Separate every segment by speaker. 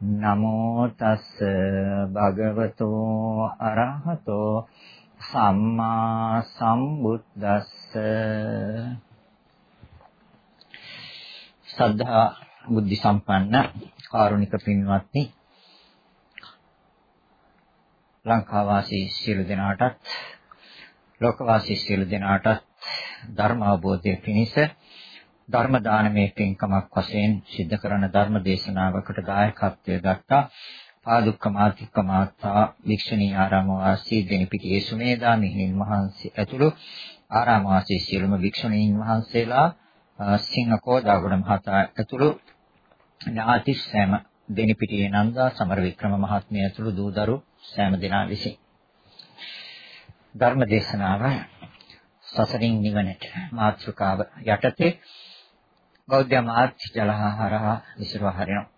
Speaker 1: නමෝ තස්ස භගවතෝ අරහතෝ සම්මා සම්බුද්දස්ස. සද්ධා බුද්ධ සම්පන්න කාරුණික පින්වත්නි ලංකාවාසී සියලු දෙනාටත් ලෝකවාසී සියලු දෙනාට ධර්ම අවබෝධය පිණිස ධර්ම දානමේ පින්කමක් වශයෙන් සිද්ධ කරන ධර්ම දේශනාවකට දායකත්වය ගත්තා. පාදුක්ක මාතික්ක මාතා වික්ෂණී ආරාම වාසී දෙනිපිටියේ සුමේදා මිහිණින් මහන්සිය ඇතුළු ආරාම වාසී සියලුම වික්ෂණීන් වහන්සේලා සිංහකෝදාගොඩ මහතා ඇතුළු ඥාති සෑම දෙනිපිටියේ නන්දා සමර වික්‍රම මහත්මිය ඇතුළු දූදරු සෑම දෙනා විසින්. ධර්ම දේශනාව සසරින් නිවනට මාතෘකාව යටතේ බෞද්ධ මාර්ග ජලහරහා විසිරව හරිනවා.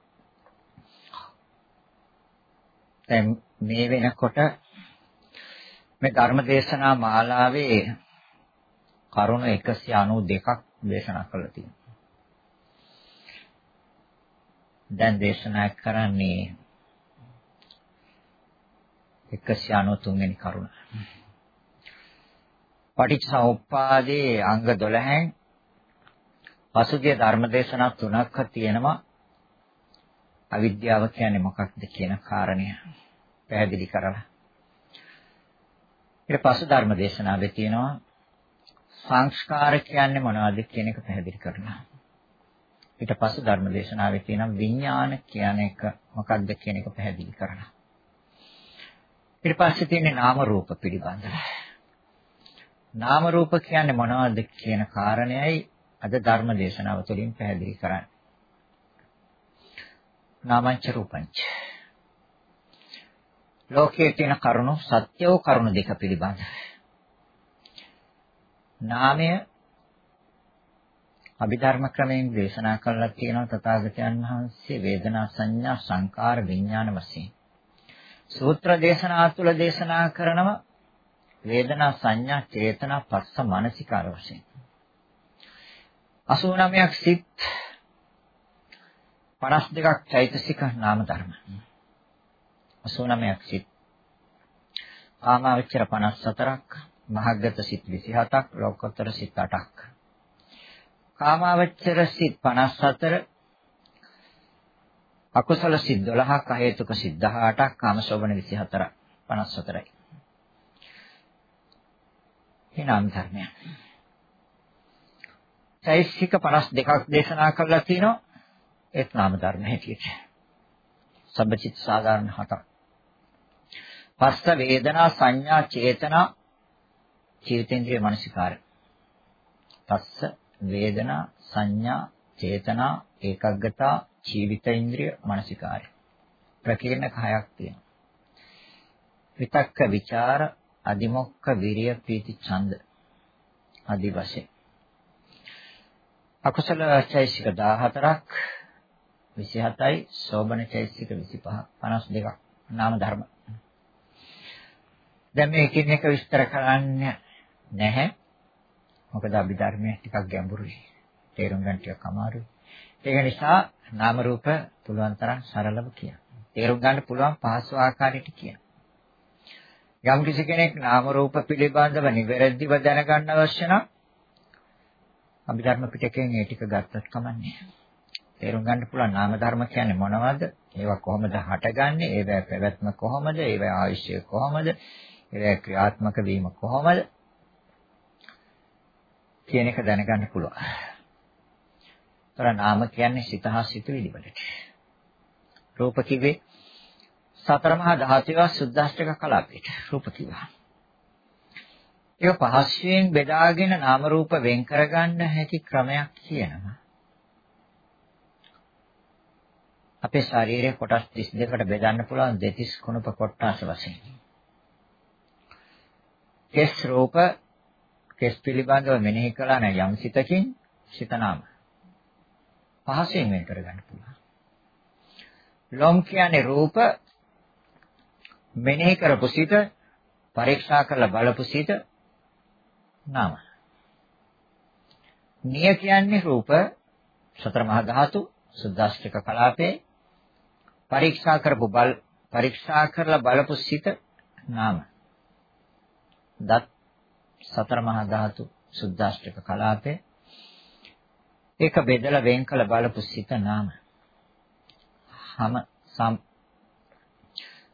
Speaker 1: දැන් මේ වෙනකොට මේ ධර්ම දේශනා මාලාවේ කරුණ 192ක් දේශනා කළා තියෙනවා. දැන් දේශනා කරන්නේ 193 වෙනි කරුණ. පටිච්චසමුප්පාදයේ අංග 12න් පසුගිය ධර්මදේශනා තුනක් තියෙනවා. අවිද්‍යාව කියන්නේ මොකක්ද කියන කාරණය පැහැදිලි කරලා. ඊට පස්සේ ධර්මදේශනාවේ තියෙනවා සංස්කාර කියන්නේ මොනවද කියන එක පැහැදිලි කරනවා ඊට පස්සේ ධර්මදේශනාවේ තියෙනවා විඥාන කියන එක මොකක්ද කියන එක පැහැදිලි කරනවා ඊට පස්සේ තියෙන්නේ නාම රූප පිළිබඳව. නාම රූප කියන්නේ මොනවද කියන කාරණයයි. අද ධර්ම දේශනාව තුළින් පැහැදිලි කරන්නේ. නාමංච රූපංච. ලෝකයේ තියෙන කරුණු සත්‍ය වූ කරුණු දෙක පිළිබඳ. නාමය අභිධර්ම ක්‍රමයෙන් දේශනා කළා තියෙනවා තථාගතයන් වහන්සේ වේදනා සංඥා සංකාර විඥාන වශයෙන්. සූත්‍ර දේශනා තුළ දේශනා කරනවා වේදනා සංඥා චේතනා පස්ස මානසිකාර වශයෙන් 89ක් සිත් 52ක් චෛතසික නාම ධර්ම. 89ක් සිත්. කාමාවචර 54ක් මහග්ගත සිත් 27ක් ලෝකෝත්තර සිත් 8ක් කාමාවචර සිත් 54 අකුසල සිත් 12ක් අහේතුක සිත් 18ක් කාමශෝභන 24 54යි ඒ නාම ධර්මයන්. චෛසික 52ක් දේශනා කරලා තිනවා ඒත් නාම ධර්ම හැටියට. සබ්බචිත් සාධාරණ හතක්. පස්ස වේදනා සංඥා චේතනා චේතේන්ද්‍රිය මනසිකාරය. පස්ස වේදනා සංඥා චේතනා ඒකග්ගතා ජීවිතේන්ද්‍රිය මනසිකාරය. ප්‍රකීර්ණක හයක් තියෙනවා. විතක්ක ਵਿਚාර අදිමොක්ක විරිය ප්‍රීති ඡන්ද ආදි වශයෙන් අකුසල චෛසික 14ක් 27යි සෝබන චෛසික 25 52ක් නාම ධර්ම. දැන් මේ එකින් එක විස්තර කරන්න නැහැ. මොකද අභිධර්මයේ ටිකක් ගැඹුරුයි. තේරුම් ගන්න ටිකක් අමාරුයි. ඒක නිසා නාම රූප පුළුවන් තරම් සරලව කියන්න. තේරුම් ගන්න පුළුවන් පහසු ආකාරයට කියන්න. යම් කිසි කෙනෙක් නාම රූප පිළිබඳව නිවැරදිව දැනගන්න අවශ්‍ය නම් අභිධර්ම පිටකයෙන් ඒ ටික ගත්තත් කමන්නේ. තේරුම් ගන්න පුළුවන් නාම ධර්ම කියන්නේ මොනවද? ඒවා කොහොමද හටගන්නේ? ඒවා පැවැත්ම කොහොමද? ඒවා ආයුෂය කොහොමද? ඒවා ක්‍රියාත්මක වීම කොහොමද? කියන එක දැනගන්න පුළුවන්. ତොර නාම කියන්නේ සිත හා සිතුවිලි වලට. රූප කිව්වේ සතර මහා ධාතුවේ සුද්දාෂ්ටක කලාපයට රූප කිව්වා. ඒක පහස්යෙන් බෙදාගෙන නාම රූප වෙන් කරගන්න හැකි ක්‍රමයක් කියනවා. අපේ ශරීරයේ කොටස් 32කට බෙදන්න පුළුවන් දෙතිස් කුණප කොටස් වශයෙන්. කෙස් රූප කෙස් පිළිබඳව මෙනෙහි කළා නම් යම් සිතකින් සිතනාම පහසෙන් වෙන් කරගන්න පුළුවන්. ලොම් කියන්නේ රූප මෙනෙහි කරපු සිත පරීක්ෂා කරලා බලපු සිත නාම. නිය කියන්නේ රූප සතර මහා ධාතු සුද්දාස්තික කලාපේ පරීක්ෂා කරපු බල පරීක්ෂා කරලා බලපු සිත නාම. දත් සතර මහා ධාතු සුද්දාස්තික කලාපේ ඒක බෙදලා වෙන් කළ බලපු සිත නාම. හැම සම්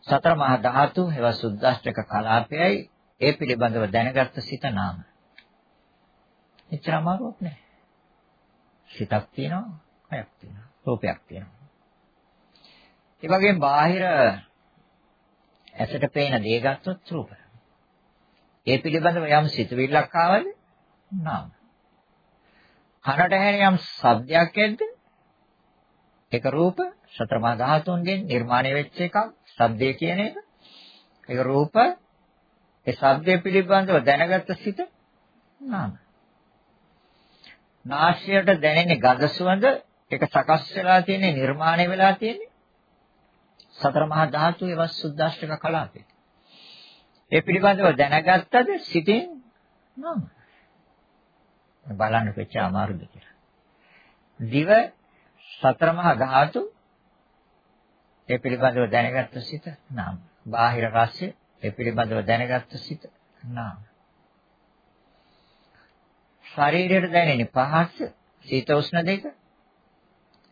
Speaker 1: සතර මහා ධාතු හේව සුද්දාස්තික කලාපයයි ඒ පිළිබඳව දැනගත්ත සිත නාම. එච්චර අමාරුවක් නෑ. සිතක් තියෙනවා, කයක් තියෙනවා, රූපයක් තියෙනවා. ඒ වගේම බාහිර ඇසට පේන දේ ගත්තොත් රූප. ඒ පිළිබඳව යම් සිතුවිල්ලක් ආවද? නාම. කනට ඇහෙන යම් ශබ්දයක් ඇද්ද? ඒක රූප සතරමා ධාතුන්ගෙන් නිර්මාණය වෙච්ච එකක්. ශබ්දය කියන එක. ඒක රූප. ඒ ශබ්දය පිළිබඳව දැනගත්ත සිත නාම. නාසයට දැනෙන ගඳ සුවඳ ඒක සකස් වෙලා තියෙන්නේ නිර්මාණය වෙලා තියෙන්නේ සතර මහා ධාතුවේ වස් සුද්දාෂ්ටක කලාපේ. ඒ පිළිබඳව දැනගත්තද සිතින් නම. බලන්න කොච්චර අමාරුද කියලා. දිව සතර මහා ධාතු ඒ පිළිබඳව දැනගත්ත සිත නාම. බාහිර රසය ඒ පිළිබඳව දැනගත්ත සිත නාම. ශරීරයට දැනෙන පහස සීත උෂ්ණ දෙක.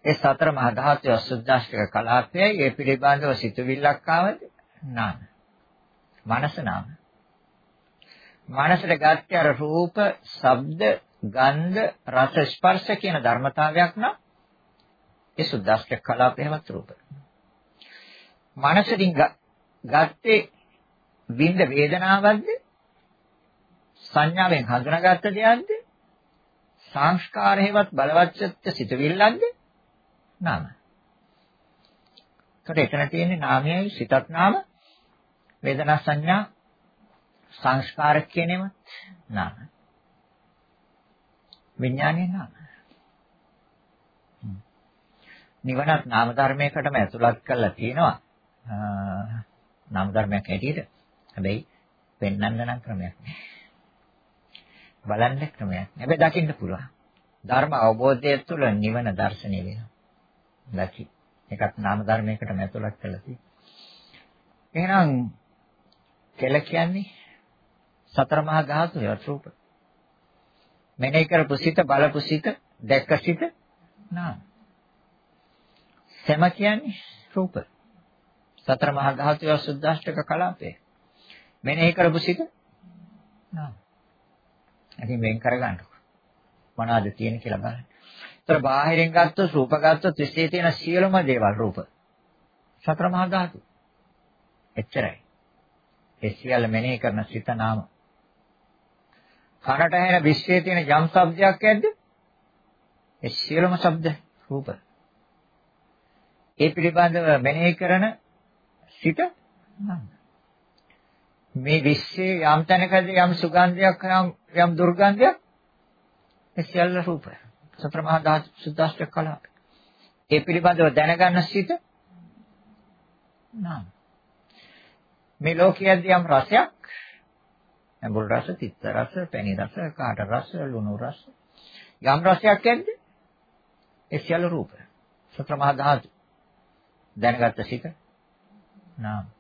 Speaker 1: ඒ සතර මහා ධාතු අසුද්ධාෂ්ටක කලාපයයි. ඒ පිළිබඳව සිතුවිල්ලක් ආවද? නාම මනස නාම මනසට ගත්තේ අර රූප, ශබ්ද, ගන්ධ, රස, ස්පර්ශ කියන ධර්මතාවයක් නම් ඒ සුද්දාෂ්ටක කලාපේවත් රූප. මනසකින් ගත්තේ විඳ වේදනාවක්ද? සංඥාවෙන් හඳුනාගත්ත දෙයක්ද? සංස්කාරයවත් බලවත්ච්ච සිතවිල්ලක්ද නාම. ඒකට එතන තියෙන්නේ නාමයයි සිතක් නාම වේදනා සංඥා සංස්කාර කියනේම නාම. විඥානයේ නාම. නිවනත් නාම ධර්මයකටම ඇතුළත් කරලා තියෙනවා. නාම ධර්මයක් හැටියට. හැබැයි පෙන්වන්න නම් ක්‍රමයක් නෑ. බලන්න ක්‍රමයක්. හැබැයි දකින්න පුළුවන්. ධර්ම අවබෝධය තුළ නිවන දැర్శණය වෙනවා. දකි. ඒකත් නාම ධර්මයකටම ඇතුළත් කරලා තියෙනවා. එහෙනම් කෙල කියන්නේ සතර මහා ධාතුවේ රූප. මෙනෙහි කරපු සිත බලපු සිත දැක්ක සිත නාම. සම කියන්නේ රූප. සතර මහා ධාතුවේ සුද්දාෂ්ටක කලාපේ. මෙනෙහි කරපු සිත නාම. ඉතින් වෙන් කරගන්නකො. මොනවද තියෙන කියලා බලන්න. ඒතර බාහිරින් ගත්තොත් රූප ගත්තොත් විශ්ේ තියෙන සියලුම දේවල් රූප. සතර මහා ධාතු. එච්චරයි. ඒ සියල්ල මෙනෙහි කරන සිත නාම. කනට ඇහෙන විශ්ේ තියෙන යම් ශබ්දයක් ඇද්ද? ඒ සියලුම ශබ්ද රූප. ඒ පිළිබඳව මෙනෙහි කරන සිත නාම. මේ විශ්ේ යම් තැනකදී යම් සුගන්ධයක් යම් යම් දුර්ගන්ධයක් ඒ සියල්ල රූප. සතර මහා ධාතු සුද්දාෂ්ටක කලාප. ඒ පිළිබඳව දැනගන්න සිත නාම. මේ ලෝකයේදී යම් රසයක් ඇඹුල් රස, තිත්ත රස, පැණි රස, කාට රස, ලුණු රස යම් රසයක් ඇද්ද? ඒ සියල්ල රූප. සතර මහා ධාතු දැනගත්ත සිත නාම.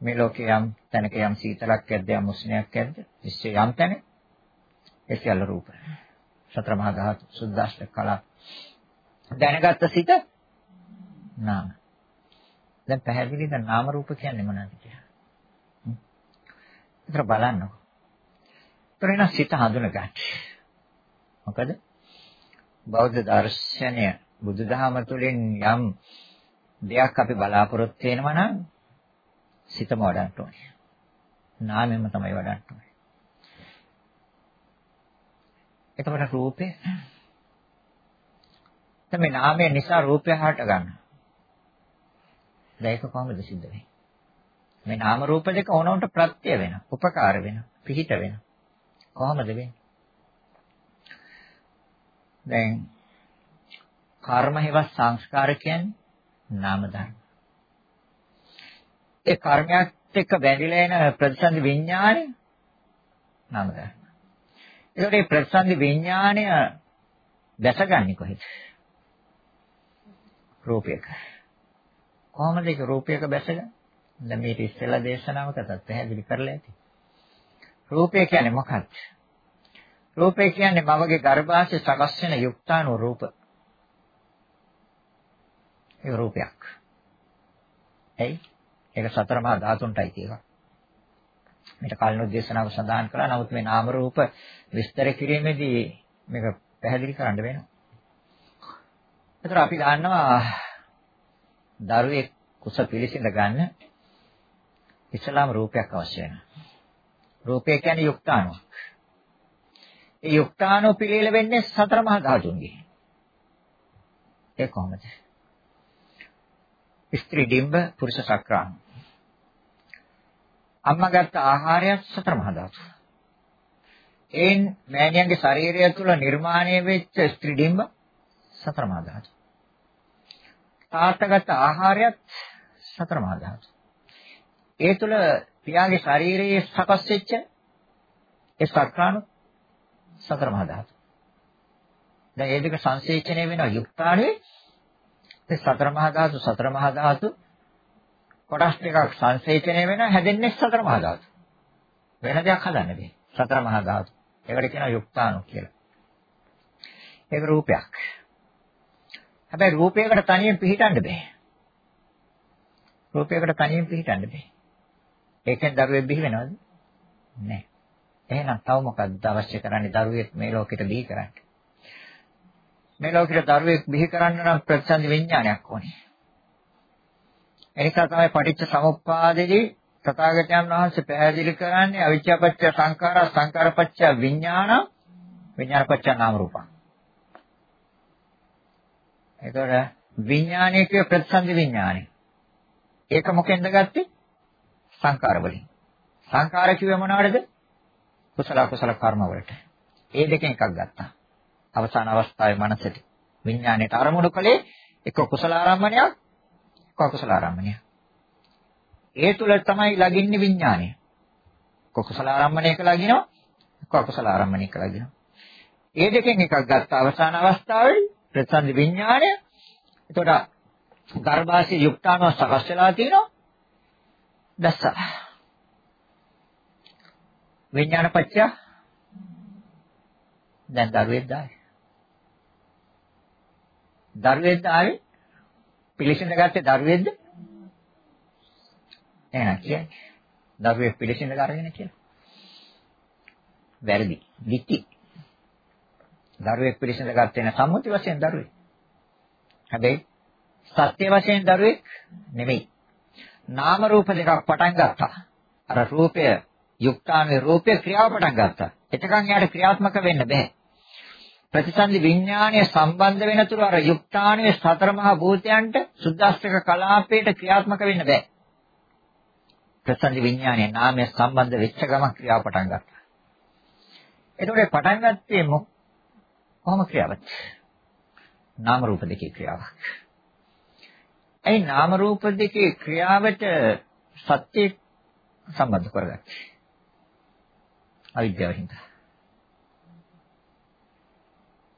Speaker 1: මේ ලෝකේ යම් තැනක යම් සීතලක් ඇද්ද යම් උෂ්ණයක් ඇද්ද විශ්ව යම් තැන ඒ සියල්ල රූප සතර මහා ධාතු සුද්දාෂ්ටක කලා. දැනගත්ත සිත නාම. දැන් පැහැදිලිද නාම රූප කියන්නේ මොනවද කියලා? විතර බලන්නකො. සත්වරේන සිත හඳුනගන්න. මොකද? බෞද්ධ දර්ශනය බුදුදහම තුළින් යම් දෙයක් අපි බලාපොරොත්තු වෙනවා නම් සිතම වඩන්න ඕනේ. නාමයෙන්ම තමයි වඩන්න ඕනේ. එතකොට රූපේ දැන් මේ නාමය නිසා රූපය හට ගන්නවා. දැන් ඒක කොහොමද සිද්ධ වෙන්නේ? මේ නාම රූප දෙක ඕනොන්ට ප්‍රත්‍ය වෙනවා, උපකාර වෙනවා, පිහිට වෙනවා. කොහොමද වෙන්නේ? දැන් කර්ම හේව සංස්කාර කියන්නේ නාම ධර්ම. ඒ කර්මයක් එක්ක බැඳිලා එන ප්‍රතිසන්දි විඥානය නාම ධර්ම. ඒකට මේ ප්‍රතිසන්දි විඥානය දැසගන්නේ කොහෙද? රූපයක. කොහොමද ඒක රූපයක බැසගන්නේ? දැන් මේක ඉස්සෙල්ලා දේශනාවකටත් පැහැදිලි කරලා ඇති. රූපය කියන්නේ මොකක්ද? රූපය කියන්නේ මවගේ ගර්භාෂය සකස් වෙන යුක්තාණු රූප. ඒ රූපයක්. එයි ඒක සතර මහා ධාතුන්ටයි තියෙනවා. මේක කලින් උදේශනාව සඳහන් කළා. නමුත් මේ නාම රූප විස්තර කිරීමේදී මේක පැහැදිලි කරන්න වෙනවා. ඒතර අපි දන්නවා දරුවෙක් කුස පිළිසිඳ ගන්න ඉස්ලාම රූපයක් අවශ්‍ය වෙනවා. රූපය කියන්නේ යුක්තාණුවක්. ඒ යුක්තාණුව පිළිල වෙන්නේ සතර මහා ධාතුන්ගේ. ඒ කොහොමද? ස්ත්‍රී ඩිම්බ පුරුෂ සක්‍රාණ. අම්මා ගත්ත ආහාරයත් සතර මහා ධාතු. එයින් මෑණියන්ගේ ශරීරය තුළ නිර්මාණය වෙච්ච ස්ත්‍රී ඩිම්බ සතර මහා ධාතු. තාත්තගත ආහාරයත් සතර මහා ධාතු. ඒ තුළ පියාගේ ශරීරයේ සකස් වෙච්ච ඒ සක්‍රාණු සතර මහා ධාතු. දැන් ඒ දෙක සංසේචනය වෙනවා යුක්තාණුවේ ඒ සතර මහා ධාතු සතර මහා ධාතු කොටස් ටිකක් සංසේචනය වෙනවා හැදෙන්නේ සතර මහා ධාතු. වෙන දෙයක් හදන්න බෑ. සතර මහා ධාතු. ඒකට කියනවා යුක්තාණු කියලා. ඒක රූපයක්. හැබැයි රූපයකට තනියෙන් පිහිටන්න බෑ. රූපයකට තනියෙන් පිහිටන්න බෑ. ඒකෙන් දරුවෙක් බිහි වෙනවද? නැහැ. එහෙනම් තව මොකක්ද අවශ්‍ය කරන්නේ දරුවෙක් මේ ලෝකෙට බිහි කරන්න? මේ ලෝකෙට දරුවෙක් බිහි කරන්න නම් ප්‍රතිසන්දි විඥානයක් ඕනේ. එනිසා තමයි පටිච්ච සමුප්පාදෙදී තථාගතයන් වහන්සේ පැහැදිලි කරන්නේ අවිච්ඡාපච්ච සංඛාරා සංඛාරපච්ච විඥාන විඥානපච්ච නාම රූපං. ඒතකොට විඥානයේ කිය ප්‍රතිසන්දි විඥානය. ඒක මොකෙන්ද ගත්තේ? සංකාර වලින්. සංකාර කිව්වේ මොනවටද? කුසල කුසල කර්ම වලට. ඒ දෙකෙන් එකක් ගත්තා. අවසාන අවස්ථාවේ මනසට විඥාණයට අරමුණු කළේ එක කුසල ආරම්මණයක්, එක අකුසල ආරම්මණයක්. ඒ තුල තමයි ලගින්නේ විඥාණය. එක කුසල ආරම්මණයක ලගිනවා, එක අකුසල ආරම්මණයක ලගිනවා. ඒ දෙකෙන් එකක් ගත්ත අවසාන අවස්ථාවේ ප්‍රතිසන්දි විඥාණය. එතකොට ගර්භාෂයේ යුක්තාණුව සකස් වෙලා තියෙනවා. දැස්ස. විඥාන පත්‍ය දැන් දරුවෙක් දායි. දරුවෙක් දායි පිළිසිඳ ගත්තේ දරුවෙක්ද? එහෙනම් කියන්නේ දරුවෙක් පිළිසිඳ ගන්නගෙන කියලා. වැරදි. දික්ටි. දරුවෙක් පිළිසිඳ ගත්තේ නැ සම්මුති වශයෙන් දරුවෙක්. හැබැයි සත්‍ය වශයෙන් දරුවෙක් නෙමෙයි. නාම රූප දෙකක් පටන් ගත්තා. අර රූපය යුක්තානේ රූපය ක්‍රියාව පටන් ගත්තා. එතකන් යාට ක්‍රියාත්මක වෙන්න බෑ. ප්‍රතිසන්දි විඥානය සම්බන්ධ වෙන තුරු අර යුක්තානේ සතර මහා භූතයන්ට සුද්දාස්තක කලාපයට ක්‍රියාත්මක වෙන්න බෑ. ප්‍රතිසන්දි විඥානය නාමය සම්බන්ධ වෙච්ච ගමන් ක්‍රියාව පටන් ගත්තා. එතකොට පටන් ගත්තේ කොහොම ක්‍රියාවක්? නාම රූප දෙකේ ක්‍රියාවක්. ඇයි නාම රූප දෙකේ ක්‍රියාවට සත්‍ය සම්බන්ධ කරගත්තේ? අවිද්‍යාව හින්දා.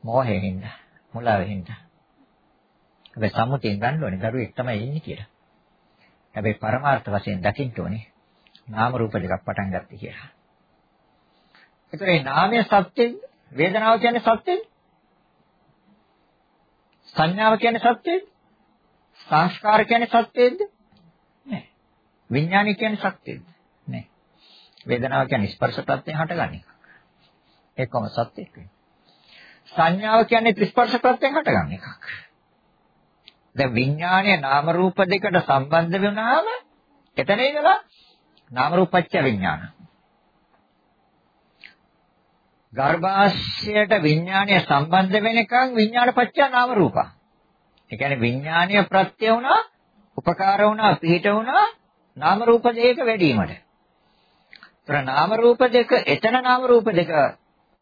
Speaker 1: මෝහයෙන් හින්දා. මුලාවෙන් හින්දා. හැබැයි සම්මුතියෙන් ගන්න ඕනේ දරුවෙක් තමයි ඉන්නේ කියලා. හැබැයි පරමාර්ථ වශයෙන් දකින්න ඕනේ නාම රූප දෙකක් පටන් ගත්තේ කියලා. ඒතර මේ නාමය සත්‍යෙද වේදනාව කියන්නේ සත්‍යෙද? සංඥාව කියන්නේ සත්‍යෙද? සංස්කාර කියන්නේ සත්‍යයේද? නෑ. විඥානය කියන්නේ සත්‍යයේද? නෑ. වේදනාව කියන්නේ ස්පර්ශ ප්‍රත්‍යයෙන් හටගන්න එක. ඒකම සත්‍යයක් වෙනවා. සංඥාව කියන්නේ ස්පර්ශ ප්‍රත්‍යයෙන් හටගන්න එකක්. දැන් විඥානය නාම රූප දෙකට සම්බන්ධ වෙනාම එතන ඉඳලා නාම රූපච්ච විඥාන. ගර්භාෂයට විඥානය සම්බන්ධ වෙනකන් විඥානපච්ච නාම රූප. ඒ කියන්නේ විඥානීය ප්‍රත්‍ය වුණා, උපකාර වුණා, පිහිට වුණා නාම රූප දෙක වැඩිවීමට. ඒතර නාම රූප දෙක එතන නාම රූප දෙක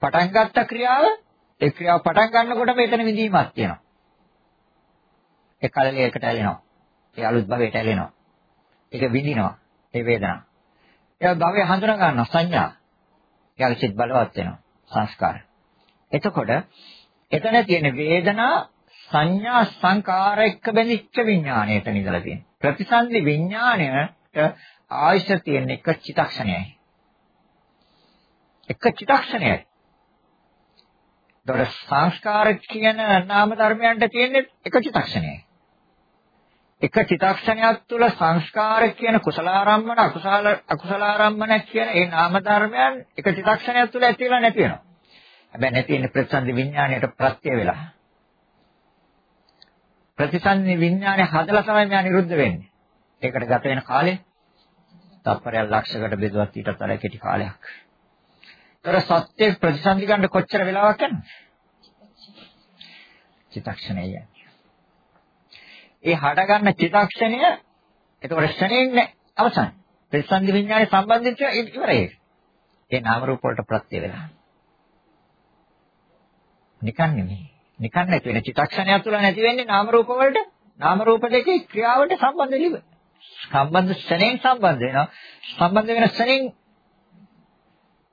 Speaker 1: පටන් ගත්ත ක්‍රියාව ඒ ක්‍රියාව පටන් ගන්නකොට මෙතන විඳීමක් තියෙනවා. ඒ කලලයකට ඇලෙනවා. ඒ අලුත් භවයට ඇලෙනවා. ඒක විඳිනවා. ඒ වේදනාව. ඒ භවය හඳුනා ගන්නවා සංඥා. එයාගේ සිත් බලවත් වෙනවා. සංස්කාර. එතකොට එතන තියෙන වේදනා සංඥා සංකාර එක්ක බැඳිච්ච විඥාණයට නිදලා තියෙනවා. ප්‍රතිසන්දි විඥාණයට ආයශ තියෙන එක චිතක්ෂණයයි. එක චිතක්ෂණයයි. ඒතකොට සංස්කාර කියන නාම ධර්මයන්ට තියෙන්නේ එක චිතක්ෂණයයි. එක චිතක්ෂණයක් තුළ සංස්කාර කියන කුසලාරම්මන අකුසල අකුසලාරම්මන කියන ඒ නාම ධර්මයන් එක චිතක්ෂණයක් තුළ ඇති වෙලා නැති වෙනවා. හැබැයි නැති වෙන්නේ ප්‍රතිසන්දි විඥාණයට ප්‍රත්‍ය වෙලා. ප්‍රතිසන්දි විඥාණය හදලා තමයි මෙයා නිරුද්ධ වෙන්නේ. ඒකට ගත වෙන කාලය තත්පරයක් ලක්ෂයකට බෙදුවත් ඊටත් වඩා කෙටි කාලයක්. ඒතර සත්‍ය ප්‍රතිසන්දි ගන්න කොච්චර වෙලාවක් යනවද? චිත්තක්ෂණය යන්නේ. ඒ හඩ ගන්න චිත්තක්ෂණය එතකොට ක්ෂණයෙන් අවසන්. ප්‍රතිසන්දි විඥානේ සම්බන්ධිත ඉවරයි. ඒ නාම රූප වලට ප්‍රත්‍ය වෙලා. නිකන් නෙමෙයි. නිකන් නැති වෙන චිත්තක්ෂණය තුළ නැති වෙන්නේ නාම රූප වලට නාම රූප දෙකේ ක්‍රියාවට සම්බන්ධ ලිව. සම්බන්ධ ක්ෂණයෙන් සම්බන්ධ වෙනවා. සම්බන්ධ වෙන ක්ෂණයෙන්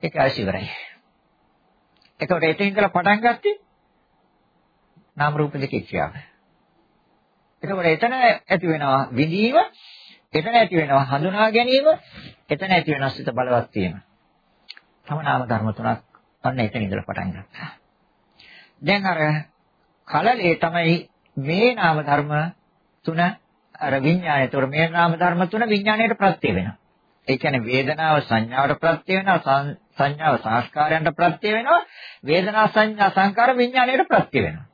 Speaker 1: ඒක ආශිවරයි. එතකොට එතන ඉඳලා පටන් ගත්තේ නාම රූප දෙකේ ක්‍රියාව. එතකොට එතන ඇති වෙනවා විඳීම, එතන ඇති වෙනවා හඳුනා ගැනීම, එතන ඇති වෙනවා සිත බලවත් වීම. තම නාම ධර්ම තුනක් අන්න එතන ඉඳලා පටන් ගත්තා. දැන් අර කලලේ තමයි මේ නාම ධර්ම තුන අර විඥාණය. ඒතකොට මේ නාම ධර්ම තුන විඥාණයට ප්‍රත්‍ය වෙනවා. ඒ කියන්නේ වේදනාව සංඥාවට ප්‍රත්‍ය වෙනවා සංඥාව සංස්කාරයන්ට ප්‍රත්‍ය වෙනවා වේදනා සංඥා සංකාර විඥාණයට ප්‍රත්‍ය වෙනවා.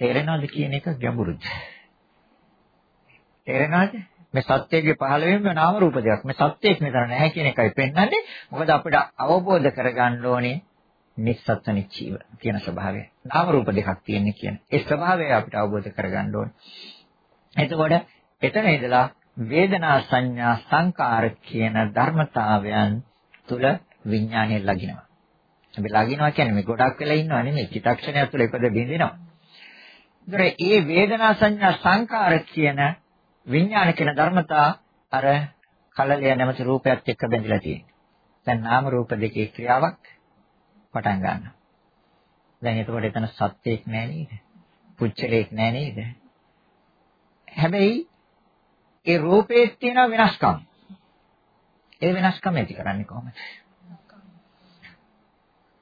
Speaker 1: තේරෙනවද කියන එක ගැඹුරුද? තේරෙනවද? මේ සත්‍යයේ පහළ වීම නාම රූප දෙයක් මේ සත්‍යයක් මෙතන නැහැ කියන එකයි පෙන්වන්නේ. මොකද අපිට අවබෝධ කරගන්න ඕනේ නිස්සත්ත්ව නිච්චීව කියන ස්වභාවය. නාම රූප දෙකක් තියෙන්නේ කියන. ඒ ස්වභාවය අපිට අවබෝධ කරගන්න ඕනේ. එතකොට එතන ඉඳලා වේදනා සංඥා සංකාර කියන ධර්මතාවයන් තුල විඥානය ලගිනවා. අපි ලගිනවා කියන්නේ මේ ගොඩක් වෙලා ඉන්නව නෙමෙයි චිත්තක්ෂණය තුළ ඉපද බින්දිනවා. ඒතර ඒ වේදනා සංඥා සංකාර කියන විඥාන කියන ධර්මතා අර කලලය නැමැති රූපයත් එක්ක බැඳිලා තියෙනවා. දැන් නාම රූප දෙකේ ක්‍රියාවක් පටන් ගන්නවා. දැන් එතකොට එතන සත්‍යයක් නෑ නේද? පුච්චලයක් නෑ නේද? හැබැයි ඒ රූපයේ තියෙන වෙනස්කම්. ඒ වෙනස්කම ඇති කරන්නේ කොහොමද?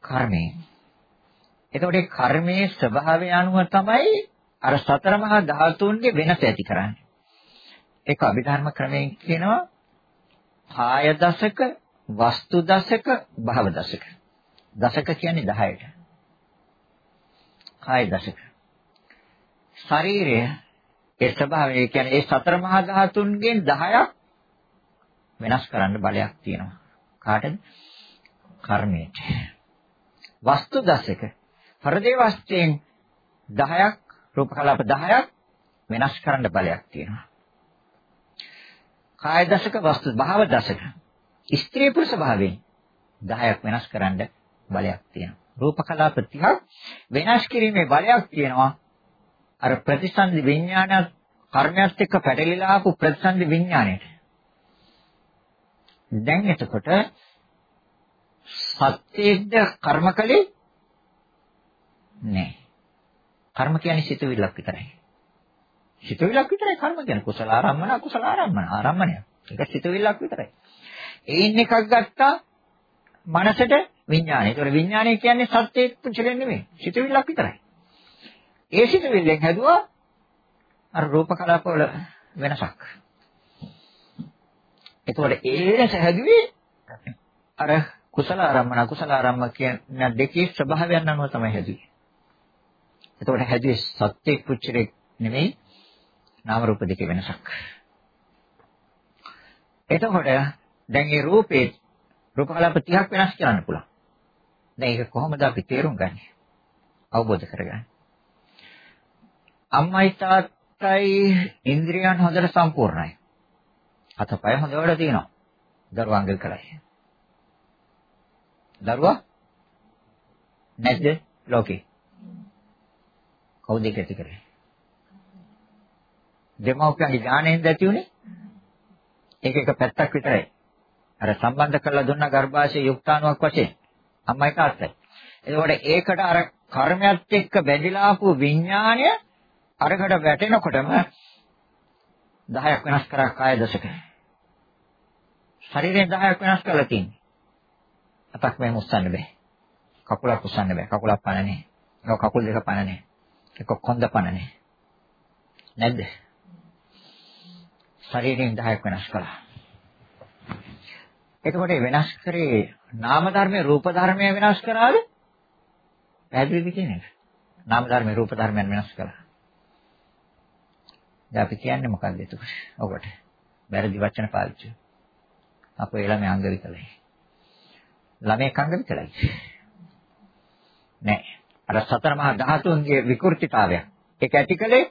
Speaker 1: කර්මයෙන්. එතකොට ඒ කර්මයේ ස්වභාවය අනුව තමයි අර සතර මහා ධාතුන්ගේ වෙනස ඇති කරන්නේ. ඒක අභිධර්ම ක්‍රමයෙන් කියනවා කාය දශක, වස්තු දශක, භව දශක. දශක කියන්නේ 10ට. කාය දශක. ශරීරය ඒ ස්වභාවය කියන්නේ ඒ සතර මහා ධාතුන්ගෙන් 10ක් වෙනස් කරන්න බලයක් තියෙනවා. කාටද? කර්මයට. වස්තු දශක හෘදේ වස්තුයෙන් 10ක් රූප කලාප 10ක් වෙනස් කරන්න බලයක් තියෙනවා. කාය දශක වස්තු භාව දශක ස්ත්‍රී පුරුෂ භාවයෙන් 10ක් වෙනස් කරන්න බලයක් තියෙනවා. රූප කලාප 30ක් වෙනස් කිරීමේ බලයක් තියෙනවා. අර ප්‍රතිසන්දි විඥානයත් කර්මයත් එක්ක පැටලිලා ආපු ප්‍රතිසන්දි විඥාණයට. දැන් එතකොට සත්‍යයේද කර්මකලේ නෑ. කර්ම කියන්නේ සිතුවිල්ලක් විතරයි. සිතුවිල්ලක් විතරයි කර්ම කියන්නේ කුසල ආරම්මන අකුසල ආරම්මන ආරම්මනය. ඒක සිතුවිල්ලක් විතරයි. ඒයින් එකක් ගත්තා මනසට විඥානය. ඒතකොට විඥානය කියන්නේ සත්‍යයේ පුචලෙ නෙමෙයි. සිතුවිල්ලක් විතරයි. ඒ සිතුවිල්ලෙන් හැදුවා අර රූප කලාපවල වෙනසක්. එතකොට ඒ වෙනස හැදුවේ අර කුසල ආරම්මන අකුසල ආරම්ම කියන දෙකේ ස්වභාවයන් අනුව තමයි හැදුවේ. එතකොට හැදුවේ සත්‍ය කුච්චරේ නෙමෙයි නාම රූප දෙකේ වෙනසක්. එතකොට දැන් මේ රූපේ රූප කලාප 30ක් වෙනස් කරන්න පුළුවන්. දැන් ඒක කොහොමද අපි තේරුම් ගන්නෙ? අවබෝධ කරගන්නේ. අම්මයි තාත්තයි ඉන්ද්‍රියන් හොඳට සම්පූර්ණයි. අතපය හොඳට තියෙනවා. දරුවන්ගේ කරයි. දරුවා නැද්ද ලෝකේ? කවුද ඒක ඇති කරේ? දෙමව්පියන්ගේ ඥාණයෙන් ඇති උනේ? ඒක එක පැත්තක් විතරයි. අර සම්බන්ධ කරලා දුන්න ගර්භාෂයේ යුක්තාණුවක් වශයෙන් අම්මයි තාත්තයි. එතකොට ඒකට අර කර්මයක් එක්ක බැඳිලා ආපු විඥාණය අරකට වැටෙනකොටම 10ක් වෙනස් කරා කාය දශක. ශරීරයෙන් 10ක් වෙනස් කරලා තියෙන්නේ. අතක් මේ මුස්සන්න බෑ. කකුලක් උස්සන්න බෑ. කකුලක් පන නැහැ. ඒක කකුල් දෙක පන නැහැ. ඒක කොන්ද පන නැහැ. නැද්ද? ශරීරයෙන් 10ක් වෙනස් කළා. එතකොට වෙනස් කරේ නාම ධර්මයේ රූප ධර්මය වෙනස් කරාද? පැහැදිලිද කියන්නේ? නාම ධර්මයේ රූප ධර්මයන් වෙනස් කළා. දැන් අපි කියන්නේ මොකක්ද එතකොට? ඔකට. වැරදි වචන පාවිච්චි. අපේ ළමයි අංග විකලයි. ළමයි අංග විකලයි. නෑ. අර සතර මහා ධාතුන්ගේ විකෘතිතාවය. ඒක ඇතිකලේ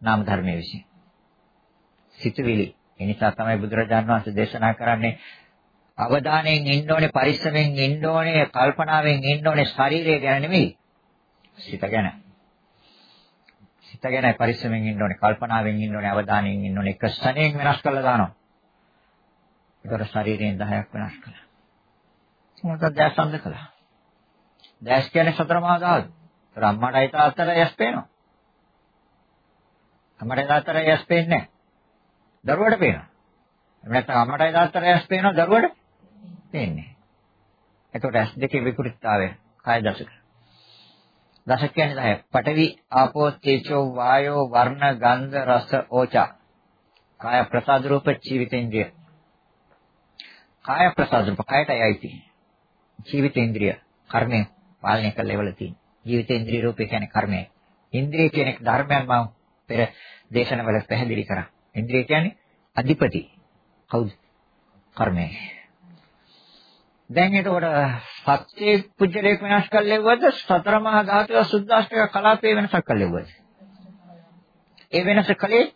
Speaker 1: නාම ධර්මයේ විසින්. සිතුවිලි. ඒ නිසා තමයි බුදුරජාණන් වහන්සේ දේශනා කරන්නේ අවධානයෙන් ඉන්න ඕනේ පරිස්සමෙන් ඉන්න ඕනේ කල්පනාවෙන් ඉන්න ඕනේ ශරීරය ගැන නෙමෙයි සිත ගැන සිත ගැන පරිස්සමෙන් ඉන්න ඕනේ කල්පනාවෙන් ඉන්න ඕනේ අවධානයෙන් ඉන්න ඕනේ. එක ස්ථණයෙන් වෙනස් කරලා දානවා. ඒතර ශරීරයෙන් 10ක් වෙනස් කළා මොකද දැස් සම්ද කළා. දැස් කියන්නේ සතර මහා ධාතු ඒතර අම්මටයි තාත්තට යස් පේනවා. අම්මට තාත්තට යස් පේන්නේ නැහැ. දරුවට පේනවා. එහෙම නැත්නම් අම්මටයි තාත්තට යස් පේනවා දරුවට? පේන්නේ. එතකොට ඇස් දෙකේ විකෘතිතාවය කාය දශක. දශක කියන්නේ 10. පඨවි, ආපෝ, තේජෝ, වායෝ, වර්ණ, ගන්ධ, රස, ඕචා. කාය ප්‍රසාද රූප ජීවිතේන්ද්‍රිය. කාය ප්‍රසාද රූප කායටයි අයිති. ජීවිතේන්ද්‍රිය කර්මය පාලනය කළ ලෙවල තියෙන. ජීවිතේන්ද්‍රිය රූපේ කියන්නේ කර්මය. ඉන්ද්‍රිය කියන ධර්මයන් මම පෙර දේශනවල පැහැදිලි කරා. ඉන්ද්‍රිය කියන්නේ අධිපති. කවුද? කර්මය. දැන් එතකොට සත්‍ය පුජ්‍යලේක වෙනස් කළේවද සතර මහා ධාතුව සුද්ධාෂ්ටක කලාපේ වෙනසක් කළේවද ඒ වෙනස කලේ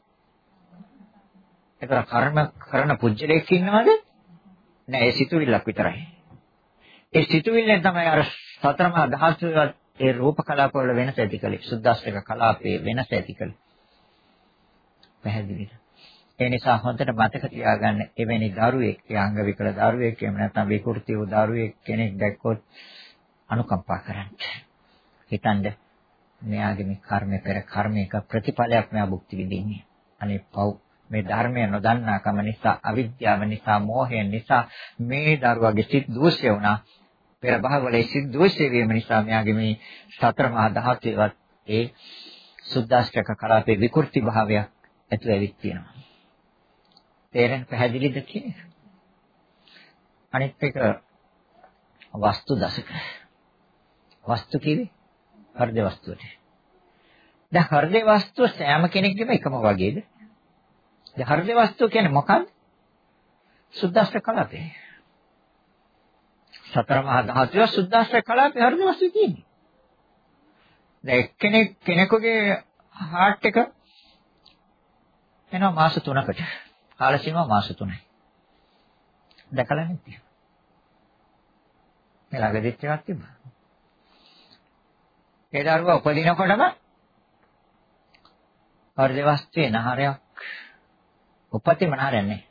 Speaker 1: ඒතර කර්ම කරන පුජ්‍යලේක ඉන්නවද? නෑ ඒ සිතුවිල්ලක් විතරයි. ඒ සිතුවිල්ලෙන් තමයි අර සතර මහා ධාතුව ඒ රූප කලාප වල වෙනස ඇති කලේ සුද්ධාෂ්ටක කලාපේ වෙනස ඇති කලේ පැහැදිලිද? ඒ නිසා හොඳට මතක තියාගන්න එවැනි දරුවෙක්, අංග විකල දරුවෙක්, එහෙම නැත්නම් විකෘති වූ දරුවෙක් කෙනෙක් දැක්කොත් අනුකම්පා කරන්න. හිතන්න මෙයාගේ මේ කර්මය පෙර කර්මයක ප්‍රතිඵලයක් මෙයා භුක්ති විඳින්නේ. අනේ පව් මේ ධර්මය නොදන්නාකම නිසා, අවිද්‍යාව නිසා, මෝහය නිසා මේ දරුවාගේ සිත් දෝෂය වුණා. පෙර භවවල සිත් දෝෂය වීම නිසා මෙයාගේ මේ සතර මහා ධාතුවේවත් ඒ සුද්දාෂ්ටක කලාපේ විකෘති භාවයක් ඇතුළේ විත් තියෙනවා. තේරෙන පැහැදිලිද කියන්නේ? අනිත් එක වස්තු දශක. වස්තු කිවි හෘද වස්තුවට. දැන් හෘද වස්තුව සෑම කෙනෙක්ගේම එකම වගේද? දැන් හෘද වස්තුව කියන්නේ මොකක්ද? සුද්දාස්ත්‍ර කලාපේ. සතර මහා ධාතුව සුද්දාස්ත්‍ර කලාපේ හෘද වස්තුව තියෙන්නේ. දැන් එක්කෙනෙක් කෙනෙකුගේ හાર્ට් එක එනවා මාස 3කට. කාල සීමාව මාස 3යි. දැකලා නැති. මේ ළඟදිත් එකක් තිබ්බා. ඒ දරුවා උපදිනකොටම හෘද වස්තුවේ නහරයක් උපතිම නහරයක් නේ.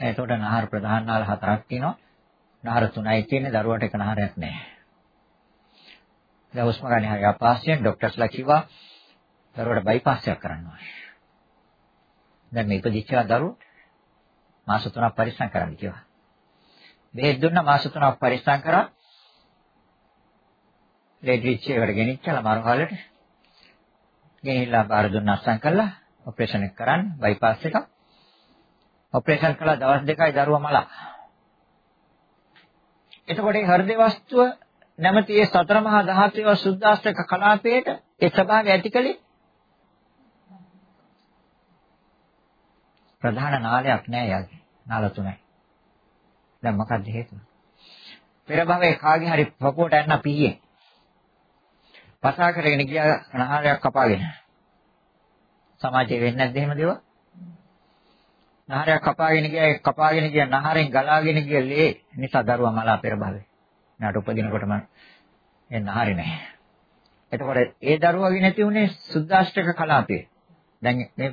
Speaker 1: එතකොට නහර ප්‍රධාන නාල හතරක් තියෙනවා. නහර තුනයි තියෙන්නේ දරුවට එක නහරයක් නැහැ. දැන් උස්ම ගන්න හරි අපහසුයෙන් ડોක්ටර්ස්ලා කිව්වා දරුවට බයිපාස් එකක් කරන්න ඕනේ. දැන් මේ ඉපදිච්ච දරුවෝ මාස 3ක් පරිස්සම් කරන්න කිව්වා. බෙහෙත් දුන්නා මාස 3ක් පරිස්සම් කරා. ලෙඩ්විච් එකට ගෙනිච්චලා මරුහලට. ගෙනිහිල්ලා බාර දුන්නා අස්සම් කළා. ඔපරේෂන් එක කරන්න බයිපාස් එක. ඔපරේෂන් කළා දවස් දෙකයි දරුවා මලා. එතකොට මේ හෘද වස්තුව නැමැති ඒ සතර මහා ධාතුවේ සුද්දාස්තක කලාපයට ඒ ස්වභාවය ඇතිකලේ ප්‍රධාන නාලයක් නෑ යාගේ. නාල තුනයි. දැන් මොකක්ද හේතුව? පෙර භවයේ කාගේ හරි පපුවට යන්න පීයේ. පසා කරගෙන ගියා නහරයක් කපාගෙන. සමාජයේ වෙන්නේ නැද්ද එහෙම දේවල්? නහරයක් කපාගෙන ගියා කපාගෙන ගියා නහරෙන් ගලාගෙන ගිය ලේ නිසා දරුවා මලා පෙර භවයේ. නාට උපදිනකොටම ඒ නහරේ නැහැ. එතකොට ඒ දරුවාගේ නැති උනේ සුද්දාෂ්ටක කලාපයේ. දැන් මේ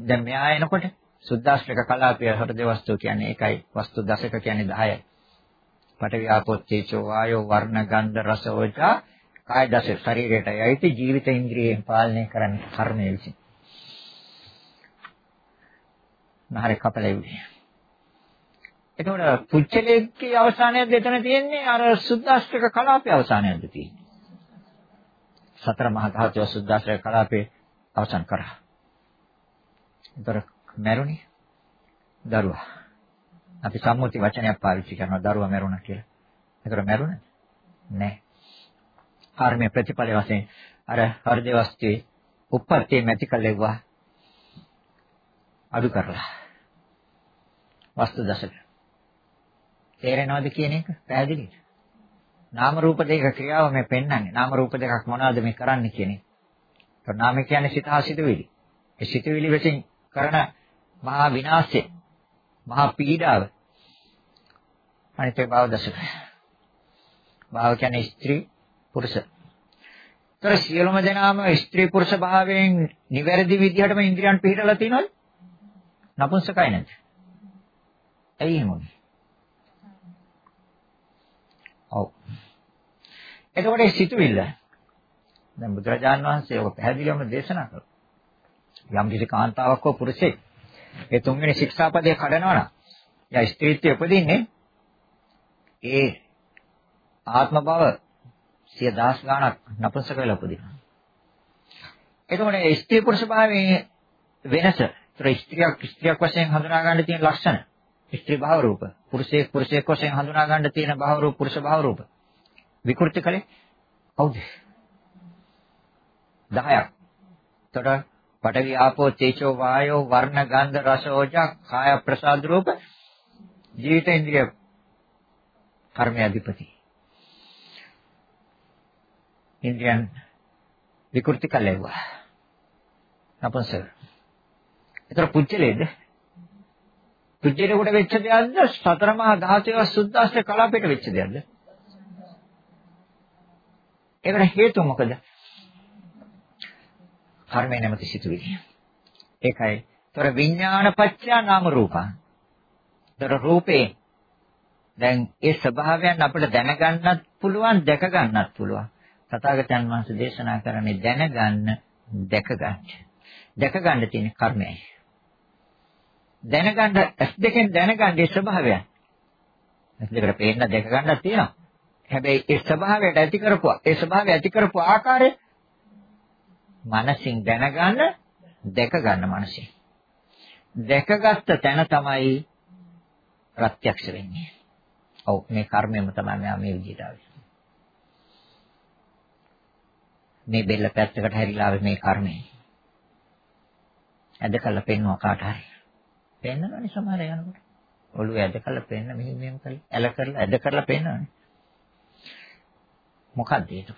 Speaker 1: දැන් මෙයා එනකොට සුද්දාශ්‍රක කලාපය හෘද වස්තු කියන්නේ ඒකයි වස්තු දශක කියන්නේ 10යි. පඨවි ආපෝ තේජෝ වායෝ වර්ණ ගන්ධ රස ඕජා කාය දශක ශරීරයට යයිති ජීවිත ඉන්ද්‍රියෙන් පාලනය කරන්න කර්මය විසින්. නහරේ කපලෙවි. එතකොට පුච්චලයේ අවසානයක්ද එතන තියෙන්නේ අර සුද්දාශ්‍රක කලාපයේ අවසානයක්ද තියෙන්නේ. සතර මහා ධාතු සුද්දාශ්‍රක කලාපේ අවසන් කරා. එතකොට මැරුණේ දරුවා. අපි සම්මුති වචනයක් පාවිච්චි කරනවා දරුවා මැරුණා කියලා. ඒතර මැරුණද? නැහැ. කර්මයේ ප්‍රතිඵල වශයෙන් අර හෘද වස්තුවේ උප්පත්තිය මැති කළේවා අඩු කරලා. වස්තු දශක. තේරෙනවද කියන එක පැහැදිලිද? නාම රූප දෙක ක්‍රියාව මේ පෙන්වන්නේ. නාම රූප දෙකක් මොනවද මේ කරන්නේ කියන එක. නාම කියන්නේ සිත හා සිතුවිලි. ඒ සිතුවිලි වශයෙන් කරන මහා විනාශය මහා පීඩාව. අනිතේ භාව දශක භාව කියන්නේ ස්ත්‍රී පුරුෂ. ତර සියලුම දෙනාම ස්ත්‍රී පුරුෂ භාවයෙන් නිවැරදි විදිහටම ඉන්ද්‍රියන් පිළිහිටලා තියෙනවද නපුංසකයි නැද්ද ඇයි එහෙම ඔව්. එතකොට ඒ සිතුවිල්ල. දැන් බුදුරජාන් වහන්සේ ඔක පැහැදිලිවම දේශනා කළා. යම් කිසි කාන්තාවක් හෝ පුරුෂයෙක් ඒ තුන්වෙනි ශික්ෂාපදේ කඩනවා නම් එයා ස්ත්‍රීත්වයේ උපදින්නේ ඒ ආත්ම භව සිය දහස් ගණක් නපුංසක වෙලා උපදිනවා. එතකොට ඒ ස්ත්‍රී පුරුෂ භාවයේ වෙනස, ඒතර ස්ත්‍රියක් ස්ත්‍රියක් වශයෙන් හඳුනා ගන්න තියෙන ලක්ෂණ, ස්ත්‍රී භාව රූප, පුරුෂයෙක් පුරුෂයෙක් වශයෙන් හඳුනා ගන්න තියෙන භාව රූප, පුරුෂ භාව රූප. විකෘති කලේ කවුද? 10ක්. එතකොට පඨවි ආපෝ තේජෝ වායෝ වර්ණ ගන්ධ රස ඕජා කාය ප්‍රසාද රූප ජීවිත ඉන්ද්‍රිය කර්මය අධිපති. ඉන්ද්‍රියන් විකෘති කළේවා. අපසර ඒතර පුච්චලේද පුච්චලේකට වෙච්ච දෙයක්ද? සතර මහා ධාතුවේ සුද්දාස්ත කලාපයට වෙච්ච දෙයක්ද? ඒකට හේතුව මොකද? කර්මය නැමැති සිතුවිලි. ඒකයි. ତොර විඥානපච්චා නාම රූපං. ତොර රූපේ දැන් ඒ ස්වභාවයන් අපිට දැනගන්නත් පුළුවන් දැක ගන්නත් පුළුවන්. තථාගතයන් වහන්සේ දේශනා කරන්නේ දැනගන්න දැක ගන්න. දැක ගන්න තියෙන කර්මයයි. දැනගන්න ඇස් දෙකෙන් දැනගන්න ඒ ස්වභාවයන්. ඇස් දෙකට පේන්න දැක ගන්නත් තියෙනවා. හැබැයි ඒ ස්වභාවයට ඇති කරපුවා ඒ ස්වභාවය ඇති කරපු ආකාරය මනසින් දැනගන්න දැක ගන්න මනසින්. දැකගත්ත තැන තමයි ප්‍රත්‍යක්ෂ වෙන්නේ. ඔව් මේ කර්මයම තමයි මෙයා මේ විදිහට ආවේ. මේ බෙල්ල පැත්තකට හැරිලා ආවේ මේ කර්මය. ඇද කළා පෙන්නවා කාට හරි. පෙන්නනවනේ සමහර යනකොට. ඔළුව ඇද කළා පෙන්න මෙහෙම මෙහෙම කළා. ඇල කරලා ඇද කරලා පෙන්නවනේ. මොකක්ද ඒක?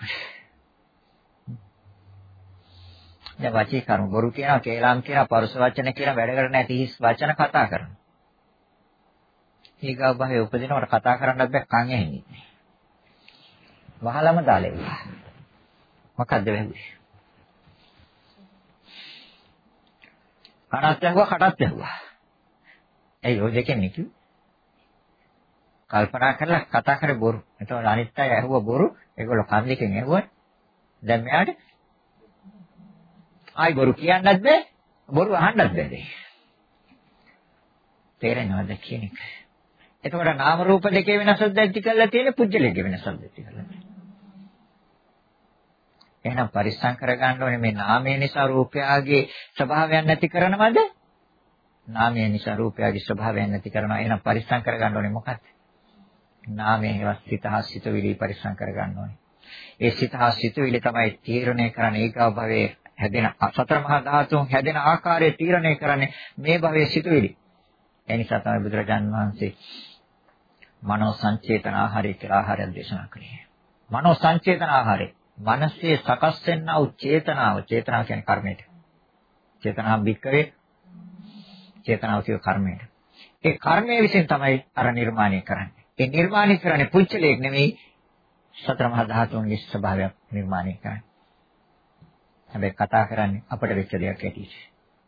Speaker 1: දැන් වචී කර්ම බොරු කියනවා, කේලම් කියනවා, පරුස වචන කියනවා, වැඩ කරන්නේ නැති හිස් වචන කතා කරනවා. ඊගා භවයේ උපදිනවට කතා කරන්නත් බෑ කන් ඇහෙන්නේ. වහලම දාලෙව්වා. මොකද්ද වෙන්නේ? කනත් ඇහුවා, කටත් ඇහුවා. ඇයි ඔය දෙකෙන් නිකු? කල්පනා කරලා කතා කරේ බොරු. එතකොට අනිත් අය ඇහුවා බොරු. ඒගොල්ලෝ කන් දෙකෙන් ඇහුවා. දැන් මෙයාට ආයි බොරු කියන්නත් බෑ බොරු අහන්නත් බෑ තේරෙනවද කියන එක? එතකොට නාම රූප දෙකේ වෙනසක් දැක්ටි කරලා තියෙන පුජ්‍යලයේ වෙනසක් දැක්ටි කරලා. එහෙනම් පරිස්සම් කරගන්න ඕනේ මේ නාමය නිසා රූපයගේ ස්වභාවයන් නැති කරනවද? නාමය නිසා රූපයගේ ස්වභාවයන් නැති කරනවා. එහෙනම් පරිස්සම් කරගන්න ඕනේ මොකක්ද? නාමයේ හේවත් සිත හා සිතුවිලි පරිස්සම් කරගන්න ඕනේ. ඒ සිත හා සිතුවිලි තමයි තීරණය කරන්නේ. ඒකව භවයේ හැදෙන සතර මහා ධාතුන් හැදෙන ආකාරය තීරණය කරන්නේ මේ භවයේ සිතුවිලි. ඒ නිසා තමයි බුදුරජාන් වහන්සේ මනෝ සංචේතන ආහාරය කියලා ආහාරයක් දේශනා කළේ. මනෝ සංචේතන ආහාරය. මනසේ සකස් වෙනා වූ චේතනාව, චේතනාව කියන්නේ කර්මයට. චේතනාව බික්කවේ චේතනාව කිය කර්මයට. ඒ කර්මයේ විසින් තමයි අර නිර්මාණය කරන්නේ. ඒ නිර්මාණය කරන්නේ පුච්චලයක් නෙමෙයි සතර මහා ධාතුන්ගේ ස්වභාවයක් නිර්මාණය කරන්නේ. හැබැයි කතා කරන්නේ අපට වෙච්ච දෙයක් ඇටියෙ.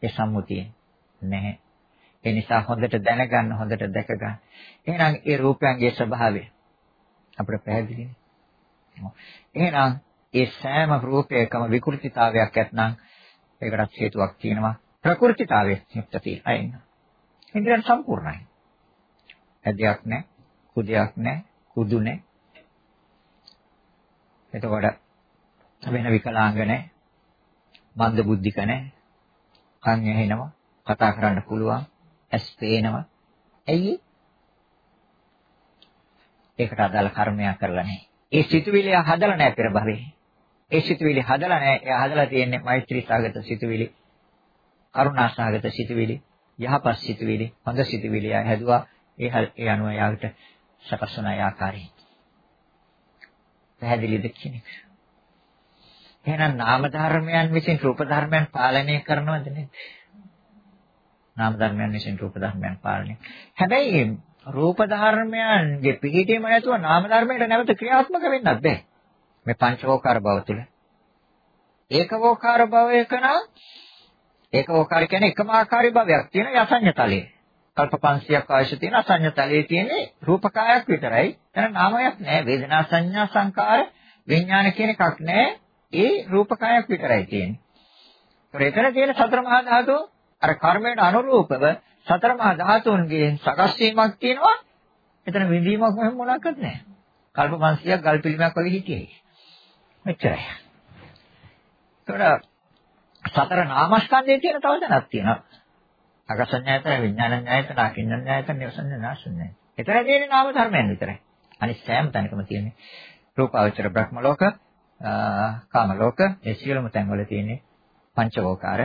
Speaker 1: ඒ සම්මුතිය නැහැ. ඒ නිසා හොඳට දැනගන්න හොඳට දැක ගන්න. එහෙනම් ඒ රූපයන්ගේ ස්වභාවය අපිට පැහැදිලිනේ. එහෙනම් ඒ සෑම රූපයකම විකෘතිතාවයක් ඇත්නම් ඒකට හේතුවක් තියෙනවා. ප්‍රකෘතිතාවයේ යුක්ත තියෙන. ඉන්ද්‍රයන් සම්පූර්ණයි. ඇදයක් නැහැ, කුදයක් නැහැ, කුදු නැහැ. එතකොට වෙන විකලාංග නැහැ. මන්ද බුද්ධික නැහැ. කන් ඇහෙනවා, කතා කරන්න පුළුවන්, ඇස් පේනවා. ඇයි ඒකට අදාළ කර්මයක් කරලා නැහැ. ඒ සිතුවිලි හදලා නැහැ පෙර භවයේ. ඒ සිතුවිලි හදලා නැහැ. එයා හදලා තියෙන්නේ මෛත්‍රී සාගත සිතුවිලි. කරුණා සාගත සිතුවිලි. යහපත් සිතුවිලි. හොඳ සිතුවිලි ආ හැදුවා. ඒ ඒ අනුව යාකට සකස් වන ආකාරයෙන්. පැහැදිලිද කියන්නේ? එහෙනම් නාම ධර්මයන් විසින් රූප ධර්මයන් පාලනය කරනවද නේද? නාම ධර්මයන් විසින් රූප ධර්මයන් පාලනය. හැබැයි රූප ධර්මයන්ගේ පිළිහිටීම නැතුව නාම ධර්මයට නැවත ක්‍රියාත්මක වෙන්නත් බෑ. මේ පංචවෝකාර භව තුල. ඒකවෝකාර භවයක නම් ඒකවෝකාර කියන්නේ එකම ආකාරي භවයක් තියෙන යසඤ්ඤතලයේ. කල්ප 500ක් අවශ්‍ය තියෙන අසඤ්ඤතලයේ තියෙන්නේ රූපකායක් විතරයි. එතන නාමයක් නෑ. වේදනා සංඥා සංකාර විඥාන කියන එකක් නෑ. ඒ රූපකායක් විතරයි තියෙන්නේ. ඒතර එතන තියෙන සතර මහා ධාතු අර කර්මයට අනුරූපව සතර මහා ධාතුන්ගේ සකස් වීමක් තියෙනවා. එතන විඳීමක් මොහොම මොනක්වත් නැහැ. කල්ප 500ක් ගල් පිළිමයක් වගේ හිටියේ. මෙච්චරයි. ඒතර සතර නාමස්කන්ධයේ තියෙන තව තැනක් තියෙනවා. අකසඤ්ඤායතන විඥානඤ්ඤායතන අකින්නඤ්ඤායතන නිවසඤ්ඤානාසඤ්ඤාය. එතන තියෙන්නේ නාම ධර්මයන් විතරයි. අනිත් සෑම තැනකම තියෙන්නේ රූපාවචර බ්‍රහ්ම ලෝක, කාම ලෝක, ඒ සියලුම තැන්වල තියෙන්නේ පංචවෝකාර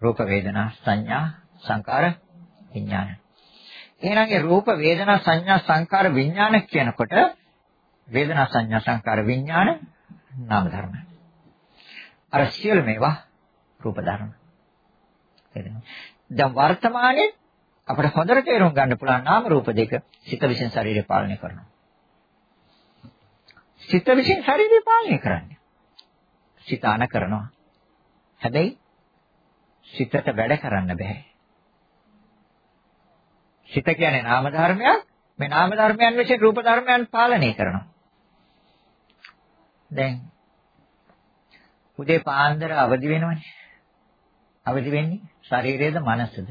Speaker 1: රූප වේදනා සංඥා සංකාර විඥාන. එහෙනම් ඒ රූප වේදනා සංඥා සංකාර විඥාන කියනකොට වේදනා සංඥා සංකාර විඥාන නාම ධර්ම. අර සියලු මේවා රූප ධර්ම. දැන් වර්තමානයේ අපිට හොඳට තේරුම් ගන්න පුළුවන් නාම රූප දෙක සිත විසින් ශරීරය පාලනය කරනවා. සිත විසින් ශරීරය පාලනය කරන්නේ. සිත අන කරනවා. හැබැයි සිතට වැඩ කරන්න බෑ. සිත කියන්නේ නාම ධර්මයක්. මේ නාම ධර්මයන් විසින් රූප ධර්මයන් පාලනය කරනවා. දැන් උදේ පාන්දර අවදි වෙනවනේ. අවදි වෙන්නේ ශරීරයේද මනසද?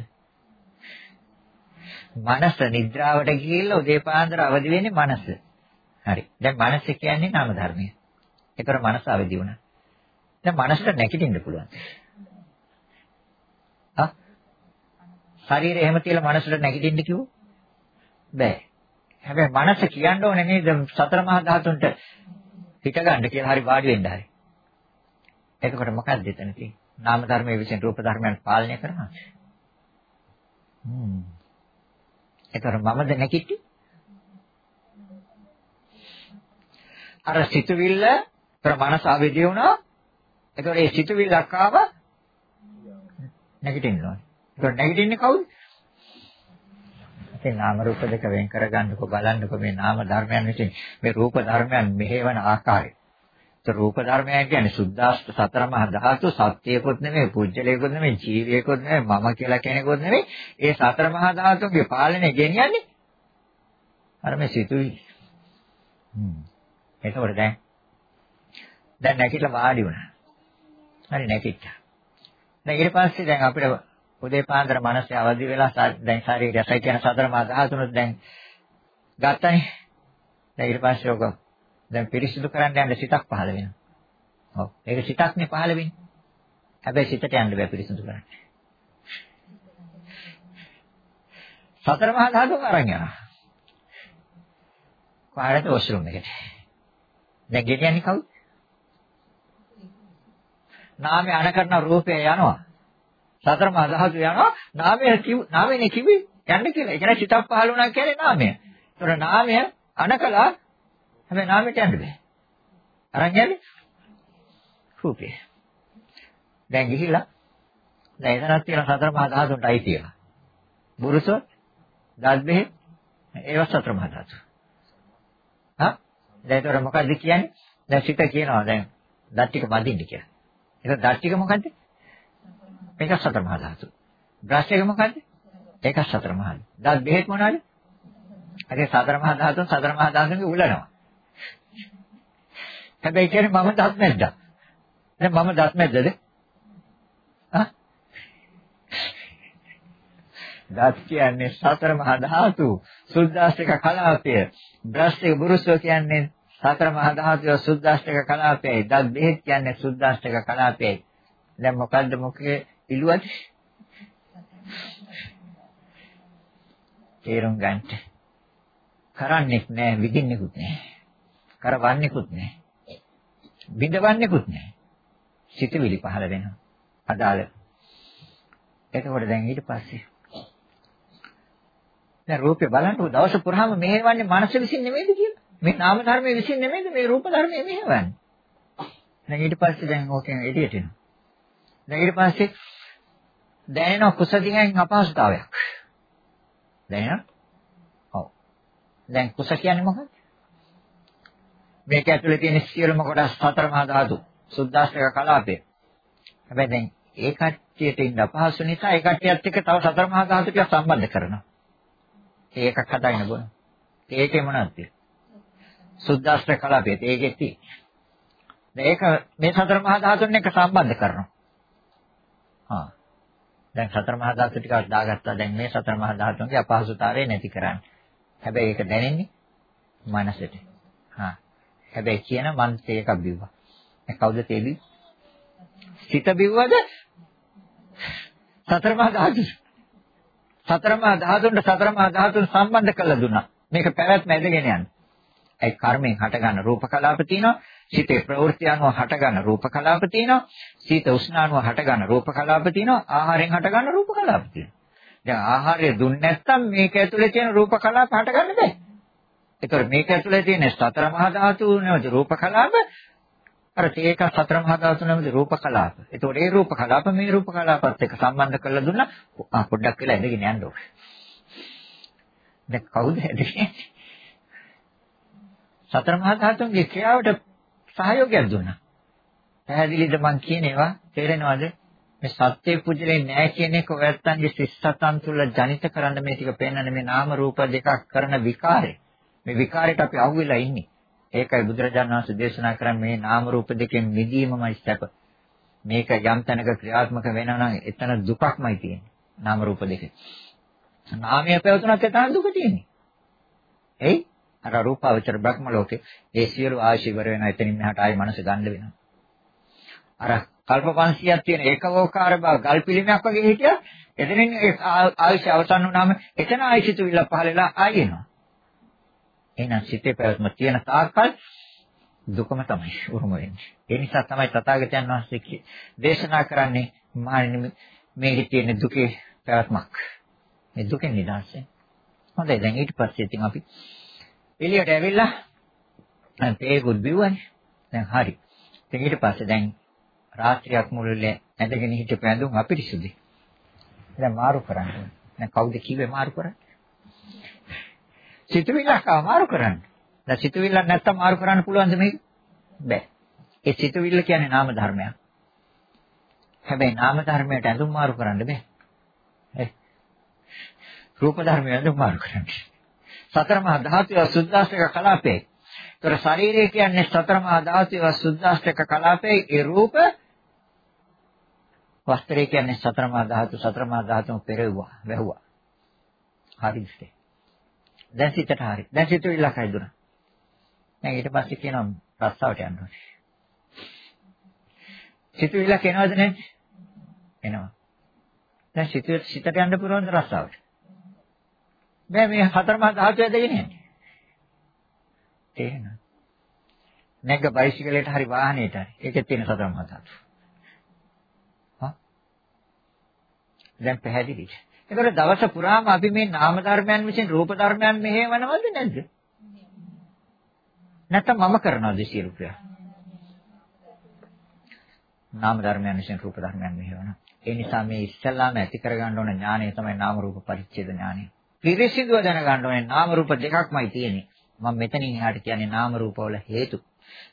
Speaker 1: මනස නිද්‍රාවට ගිහිල්ලා උදේ පාන්දර අවදි වෙන්නේ මනස. හරි. දැන් මනස කියන්නේ නාම ධර්මය. ඒතර මනස අවදි වුණා. දැන් මනසට නැගිටින්න පුළුවන්. ආ? ශරීරය එහෙම තියලා මනසට නැගිටින්න කිව්වොත් බෑ. හැබැයි මනස කියන්න ඕනේ නේද සතර මහා ධාතුන්ට හිත ගන්න කියලා හරි වාඩි වෙන්න හරි. එතකොට මොකක්ද එතන තියෙන්නේ? නාම ධර්මයේ විසින් රූප ධර්මයන් පාලනය කරනවා. හ්ම්. ඒතර මමද නැකිටි? අර සිතුවිල්ල ප්‍රමාණස අවේදී වුණා. ඒතර ඒ සිතුවිල්ලක් ආව නැගිටින්න ඕනේ. ඒතර නැගිටින්නේ කවුද? ඉතින් නාම රූප දෙක වෙන් කරගන්නකො බලන්නකො මේ නාම ධර්මයන් විසින් මේ රූප ධර්මයන් මෙහෙවන ආකාරය. රූප ධර්මයන් කියන්නේ සුද්දාස්ත සතර මහා ධාතු සත්‍යයකොත් නෙමෙයි පුජ්‍යලයකොත් නෙමෙයි ජීවියෙකොත් නෙමෙයි මම කියලා කෙනෙකුත් නෙමෙයි ඒ සතර මහා ධාතුන්ගේ පාලනය ගෙනියන්නේ අර මේ සිතුයි හ්ම් එතකොට දැන් දැන් නැගිටලා වාඩි වුණා හරි නැගිට්ටා දැන් ඊට පස්සේ දැන් අපිට උදේ පාන්දර මනසේ අවදි වෙලා දැන් ශරීරයයි කියන සතර මහා ධාතුනුත් දැන් ගත්තනේ දැන් ඊට පස්සේ ඔක දැන් පිරිසිදු කරන්න යන්න සිතක් පහළ වෙනවා. ඔව්. ඒක සිතක්නේ පහළ වෙන්නේ. හැබැයි සිතට යන්න බෑ පිරිසිදු කරන්න. සතර මහා ධාතු අරන් යනවා. කොහරද වොෂ්රූම් එකට. දැන් ගෙනියන්නේ කවුද? නාමය අන කරන රූපය යනවා. සතර මහා ධාතු යනවා. නාමය නාමයනේ කිව්වේ යන්න කියලා. ඒ කියන්නේ සිතක් පහළ වුණා කියන්නේ නාමය. ඒතර නාමය අනකලා හැබැයි නාමයට යන්න බෑ. අරන් යන්නේ රූපේ. දැන් ගිහිල්ලා දැන් එතනක් තියෙන සතර මහා ධාතුන්ට අයිති ඒවා. බුරුස, දල්බෙහි ඒවා සතර මහා ධාතු. හා? දැන් ඒතර මොකද්ද කියන්නේ? දැන් සිත කියනවා දැන් දත් ටික බඳින්න කියලා. ඒක දත් ටික මොකද්ද? මේක සතර මහා ධාතු. බ්‍රෂ් එක මොකද්ද? ඒක සතර මහා. දත් බෙහෙත් මොනවාද? අර සතර මහා ධාතුන් සතර මහා ධාතුන්ගේ උලනවා. හැබැයි කියන්නේ මම දත් නැද්ද? දැන් මම දත් නැද්දද? හා? දත් කියන්නේ සතර මහා ධාතු, සුද්දාස්තික කලාපය. බ්‍රස්තික බුරුසෝ කියන්නේ සතර මහා ධාතුව සුද්දාස්තික කලාපයයි. දත් බෙහෙත් කියන්නේ සුද්දාස්තික කලාපයයි. දැන් මොකද්ද මොකේ ඉලුවද? තේරුම් ගන්නට. කරන්නෙත් නෑ, විදින්නෙකුත් නෑ. කරවන්නෙකුත් නෑ. බිඳවන්නෙකුත් නෑ. සිතවිලි පහළ වෙනවා. අදාළ. එතකොට දැන් ඊට පස්සේ දැන් රූපේ බලනකොට දවස පුරාම මෙහෙවන්නේ මනස විසින් නෙමෙයිද කියලා. මේ නාම ධර්මයේ විසින් නෙමෙයිද මේ රූප ධර්මයේ මෙහෙවන්නේ. දැන් ඊට පස්සේ දැන් ඕකෙන් එළියට එනවා. දැන් ඊට පස්සේ දැනෙන කුසදියෙන් අපහසුතාවයක්. දැනෙන? ඔව්. දැන් කුස කියන්නේ මොකක්ද? මේක ඇතුලේ තියෙන සියලුම කොටස් හතර මහා ධාතු සුද්දාස්ත්‍රක කලාපය. හැබැයි දැන් ඒ කට්ටියට ඉන්න අපහසු නිසා ඒ කට්ටියත් එක්ක තව සතර මහා ධාතු ටික සම්බන්ධ කරනවා. ඒකක් හදාගෙන බලන්න. ඒකේ මොනවද සුද්දාස්ත්‍රක කලාපය. ඒකෙත් තියෙන්නේ. ඒක මේ සතර මහා ධාතුන් එක්ක සම්බන්ධ කරනවා. හා. දැන් සතර මහා ධාතු ටිකක් දාගත්තා. දැන් මේ සතර මහා ධාතුන්ගේ අපහසුතාවය නැති කරන්නේ. හැබැයි ඒක දැනෙන්නේ මනසට. හා. හැබැයි කියන මං තේකක් බිව්වා. ඒ කවුද තේබි? සිත බිව්වද? සතර මහා ධාතු. සතර මහා ධාතුන්ට සතර මහා ධාතුන් සම්බන්ධ කරලා දුන්නා. මේක පැවැත්ම ඇදගෙන යන්නේ. ඒ කර්මයෙන් හටගන්න රූප කලාප තියෙනවා. සිතේ ප්‍රවෘත්ති අනුව හටගන්න රූප කලාප තියෙනවා. සීත උෂ්ණ අනුව හටගන්න රූප කලාප තියෙනවා. ආහාරයෙන් හටගන්න රූප කලාප තියෙනවා. දැන් ආහාරය දුන්නේ නැත්නම් මේක ඇතුලේ තියෙන රූප කලාප හටගන්න බෑ. ඒතර මේක ඇතුලේ තියෙන සතර මහා ධාතු නෙවෙයි රූප කලාප අර තේක සතර මහා ධාතු නෙවෙයි රූප කලාප. ඒතකොට ඒ රූප කලාප මේ රූප කලාපත් එක්ක සම්බන්ධ කරලා දුන්නා ආ පොඩ්ඩක් වෙලා ඉඳගෙන යන්න ඕනේ. දැන් කවුද ඇදගෙන? සතර මහා ධාතුන්ගේ ක්‍රියාවට සහයෝගයක් දුන්නා. පැහැදිලිද මං කියන ඒවා තේරෙනවද? මේ සත්‍ය පුජලේ නෑ කියන එක ඔයත්තන්ගේ සිස්සතන් තුල ජනිත කරන්න මේ ටික පෙන්වන්නේ මේ නාම රූප දෙකක් කරන විකාරය. මේ විකාරයට අපි අහුවෙලා ඉන්නේ. ඒකයි බුදුරජාණන් වහන්සේ දේශනා කරන්නේ මේ නාම රූප දෙකෙන් මිදීමමයි සැප. මේක යම් තැනක ක්‍රියාත්මක වෙනවා නම් එතන දුකක්මයි තියෙන්නේ. නාම රූප දෙකේ. නාමය පැවතුනත් එතන දුක තියෙන්නේ. එයි අර රූපාවචර බ්‍රහ්ම ලෝකේ ඒ සියලු ආශි ඉවර වෙනවා එතනින් මෙහාට ආයි මනස ගන්න වෙනවා. අර කල්ප 500ක් තියෙන ඒකෝකාර බව ගල් පිළිමයක් වගේ හිටියා එතනින් ආයුෂ අවසන් වුණාම එතන ආයුෂිතු විල පහලලා ආයෙනවා. එහෙනම් සිතේ පැවැත්ම තියෙන තාක්කල් දුකම තමයි උරුම වෙන්නේ. ඒ නිසා තමයි තථාගතයන් වහන්සේ දේශනා කරන්නේ මහණෙනි මේකේ තියෙන දුකේ පැවැත්මක්. මේ දුකෙන් නිදහස් වෙන්න. හොඳයි දැන් ඊට පස්සේ ඉතින් අපි එළියට ඇවිල්ලා දැන් තේකුත් බිව්වනේ. දැන් හරි. ඉතින් ඊට පස්සේ දැන් රාත්‍රියක් මුළුල්ලේ ඇඳගෙන හිටපු ඇඳුම් අපිරිසුදුයි. දැන් මාරු කරන්න. දැන් කවුද කිව්වේ මාරු කරන්න? සිතුවිල්ලක් අමාරු කරන්න. දැන් සිතුවිල්ලක් නැත්තම් මාරු කරන්න පුළුවන්ද මේක? බෑ. ඒ සිතුවිල්ල කියන්නේ නාම ධර්මයක්. හැබැයි නාම ධර්මයට ඇඳුම් මාරු කරන්න බෑ. ඒ රූප ධර්මයට ඇඳුම් මාරු කරන්න. සතර මහා ධාතුව සුද්දාස්තික කලාපේ. ඒතර ශරීරය කියන්නේ සතර මහා ධාතුව සුද්දාස්තික කලාපේ ඒ රූප වස්ත්‍රය කියන්නේ සතර මහා ධාතු සතර මහා ධාතුම පෙරෙව්වා වැහුවා. හරිද? දැන් සිතට හරි. දැන් සිතුවිල්ලක් හැදුණා. දැන් ඊට පස්සේ කියනවා රස්සාවට යන්න ඕනේ. සිතුවිල්ලක් එනවද නැද්ද? එනවා. දැන් සිත සිතට යන්න පුළුවන්ද රස්සාවට? බෑ මේ හතරමහා ධාතු ඇදගෙන යන්නේ. තේරෙනවද? නැග්ග බයිසිකලයට හරි වාහනයට හරි. ඒකෙත් තියෙන සතර මහා ධාතු. හා? දැන් පැහැදිලිද? ඒතකොට දවස පුරාම අපි මේ නාම ධර්මයන් විසින් රූප ධර්මයන් මෙහෙවනවද නැද්ද? නැත්නම් මම කරනවද සියලු ක්‍රියා? නාම ධර්මයන් විසින් රූප ධර්මයන් මෙහෙවනවා. ඒ නිසා මේ ඉස්සල්ලාම ඇති කරගන්න ඕන ඥානය තමයි නාම රූප පරිච්ඡේද ඥානය. පිරිසිදුව දැනගන්න ඕනේ නාම රූප දෙකක්මයි තියෙන්නේ. මම මෙතනින් එහාට කියන්නේ නාම රූප වල හේතු.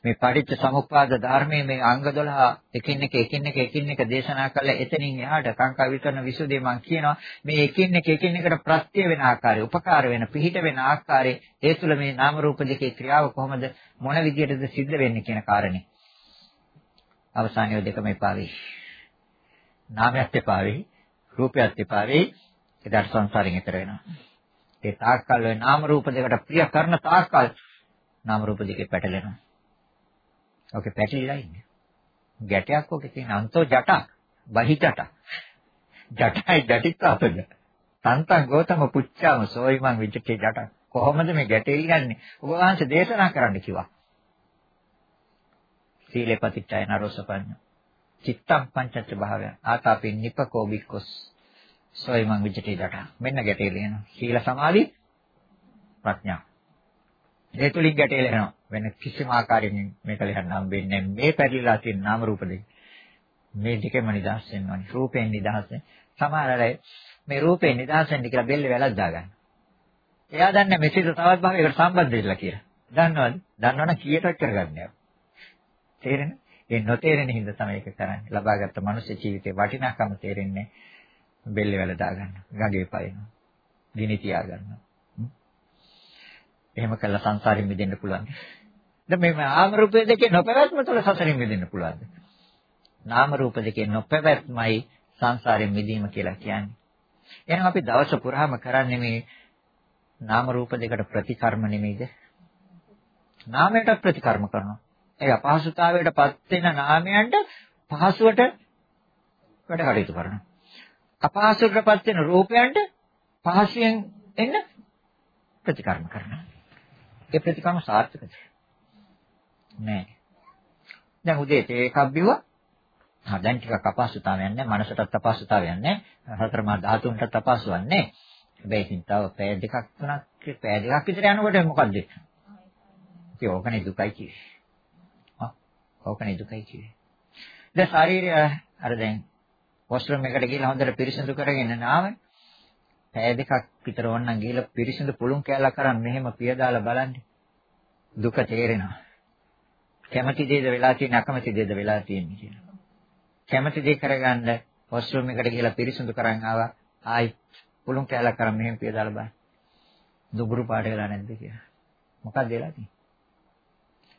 Speaker 1: මේ පටිච්ච සමුප්පාද ධර්මයේ මේ අංග 12 එකින් එක එකින් එක එකින් එක දේශනා කළා. එතනින් එහාට කාංකා විතරන විසුදේ මම කියනවා. මේ එකින් එක එකින් එකට ප්‍රත්‍ය වෙන ආකාරය උපකාර වෙන පිහිට වෙන ආකාරය ඒ තුළ මේ නාම රූප දෙකේ ක්‍රියාව කොහොමද මොන විදියටද සිද්ධ වෙන්නේ කියන කාරණේ. අවසානයේ දෙකම එපා වෙයි. නාමයක් එපා වෙයි. රූපයක් එපා වෙයි. එදාට සංසාරයෙන් එතර වෙනවා. ඒ තාක්කල් වේ නාම රූප දෙකට ප්‍රිය කරන තාක්කල් නාම රූප දෙකේ පැටලෙනවා. ඔකේ පැටලිලා ඉන්නේ. ගැටයක් ඔකේ තියෙන අන්තෝ ජට බහි ජට. ජටයි ජටිත් අපද. තන්තං ගෝතම පුච්චාම සෝයිමං විජිතේ ජට. කොහොමද මේ ගැටේ ඉන්නේ? ඔබ වහන්සේ දේශනා කරන්න කිව්වා. සීලේ පතිච්චය නරෝසපඤ්ඤ. චිත්තං පංචච්ච භාවය. ආතාපි නිපකෝ බික්කොස් සෝයිමං විජිතේ ජට. මෙන්න ගැටේ ලියනවා. සීල සමාධි ප්‍රඥා. ඒ තුලින් ගැටේ ලැබෙනවා. වෙන කිසිම ආකාරයකින් මේක ලියන්න හම්බෙන්නේ මේ පැරිලා තියෙන නාම රූප දෙක. මේ දෙකම නිදහස් වෙන්න ඕනේ. රූපයෙන් නිදහස් වෙන්න. සමහර අය මේ රූපයෙන් නිදහස් වෙන්න කියලා බෙල්ල වැලක් දාගන්න. එයා දන්නේ මෙසිත තවත් භාවයකට සම්බන්ධ වෙලා කියලා. දන්නවද? දන්නවනම් කීයටවත් කරගන්නේ නැහැ. තේරෙනවද? ඒ නොතේරෙන හින්දා තමයි ඒක කරන්නේ. ලබාගත් මනුෂ්‍ය ජීවිතේ වටිනාකම තේරෙන්නේ බෙල්ල වැල දාගන්න. ගඟේ පයින්නවා. ගිනි තියාගන්නවා. එහෙම කළා සංසාරයෙන් මිදෙන්න පුළුවන්. දැන් මේ නාම රූප දෙකේ නොපැවැත්ම තුළ සසරින් මිදෙන්න පුළුවන්. නාම රූප දෙකේ නොපැවැත්මයි සංසාරයෙන් මිදීම කියලා කියන්නේ. එහෙනම් අපි දවස පුරාම කරන්නේ මේ නාම රූප දෙකට ප්‍රතිකර්ම නෙමෙයිද? නාමයට ප්‍රතිකර්ම කරනවා. ඒ අපහසුතාවයටපත් වෙන නාමයන්ට පහසුවට වැඩ කටයුතු කරනවා. අපහසුතාවයටපත් වෙන රූපයන්ට පහසුවෙන් එන්න ප්‍රතිකර්ම කරනවා. ඒ ප්‍රතිකර්ම සාර්ථකද? නෑ. දැන් උදේ තේ එකක් බිව්වා. ආ දැන් ටිකක් අපහසුතාවයක් නැහැ. මනසටත් අපහසුතාවයක් නැහැ. හතර මා ධාතුන්ටත් අපහසුවක් නැහැ. හැබැයි ඉතින් තව පැය දෙකක් තුනක් පැය දෙකක් විතර යනකොට මොකද්ද? ඉතින් ඕකනේ දුකයි කිව්වේ. ආ ඕකනේ දුකයි කිව්වේ. දැන් ශරීරය අර දැන් වොෂ්රූම් එකට ගිහලා හොඳට පිරිසිදු කරගෙන නාම පැය දෙකක් විතර ඕනනම් ගිහලා පිරිසිදු පුළුන් කෑල්ලක් කරන් මෙහෙම පිය දාලා බලන්න. දුක තේරෙනවා. කැමැති දේද වෙලා තියෙන්නේ අකමැති දේද වෙලා තියෙන්නේ කියලා. කැමැති දේ කරගන්න වොෂ්රූම් එකට ගිහලා පිරිසිදු කරන් ආවා. ආයි පුළුන් කෑල්ලක් කරන් මෙහෙම පිය දාලා බලන්න. දුබුරු පාට වෙලා නැද්ද කියලා. මොකක්ද වෙලා තියෙන්නේ?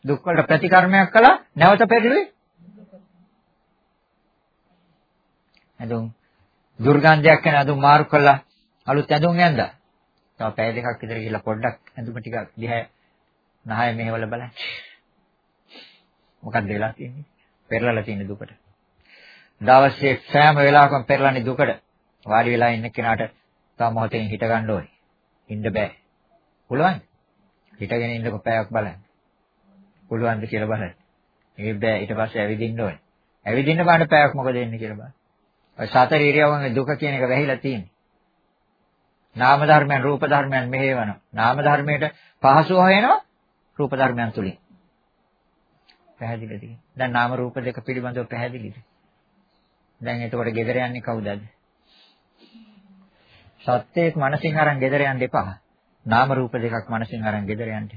Speaker 1: දුක් වලට ප්‍රතිකර්මයක් කළා නැවත පෙරළුවේ. ඇඳුම් දුර්ගන්ධයක් වෙන ඇඳුම් මාරු කළා අලුත් ඇඳුම් ඇඳා. තව පැය දෙකක් විතර ගිහලා පොඩ්ඩක් ඇඳුම ටික දිහා නහය මෙහෙවල බලන්න. මොකක්ද වෙලා තියෙන්නේ? පෙරලලා තියෙන දුකට. දවසේ සෑම වෙලාවකම පෙරලන්නේ දුකට. වාඩි වෙලා ඉන්න කෙනාට තව මොහොතකින් හිට ගන්න ඕනේ. ඉන්න බෑ. පුළුවන්? හිටගෙන ඉන්නකො පැයක් බලන්න. පුළුවන්ද කියලා බලන්න. ඒ බෑ ඊට පස්සේ ඇවිදින්න ඕනේ. ඇවිදින්න බාන්න පැයක් මොකද වෙන්නේ කියලා බලන්න. ඔය සතර ඉරියව්වෙන් දුක කියන එක වැහිලා තියෙන්නේ. නාම ධර්මයන් රූප ධර්මයන් මෙහෙවනවා. නාම ධර්මයට පහසු හොයනවා රූප ධර්මයන් තුලින්. පැහැදිලිද? දැන් නාම රූප දෙක පිළිබඳව පැහැදිලිද? දැන් එතකොට ගෙදර යන්නේ කවුදද? සත්‍යයක් මනසින් අරන් ගෙදර යන්න එපා. නාම රූප දෙකක් මනසින් අරන් ගෙදර යන්න.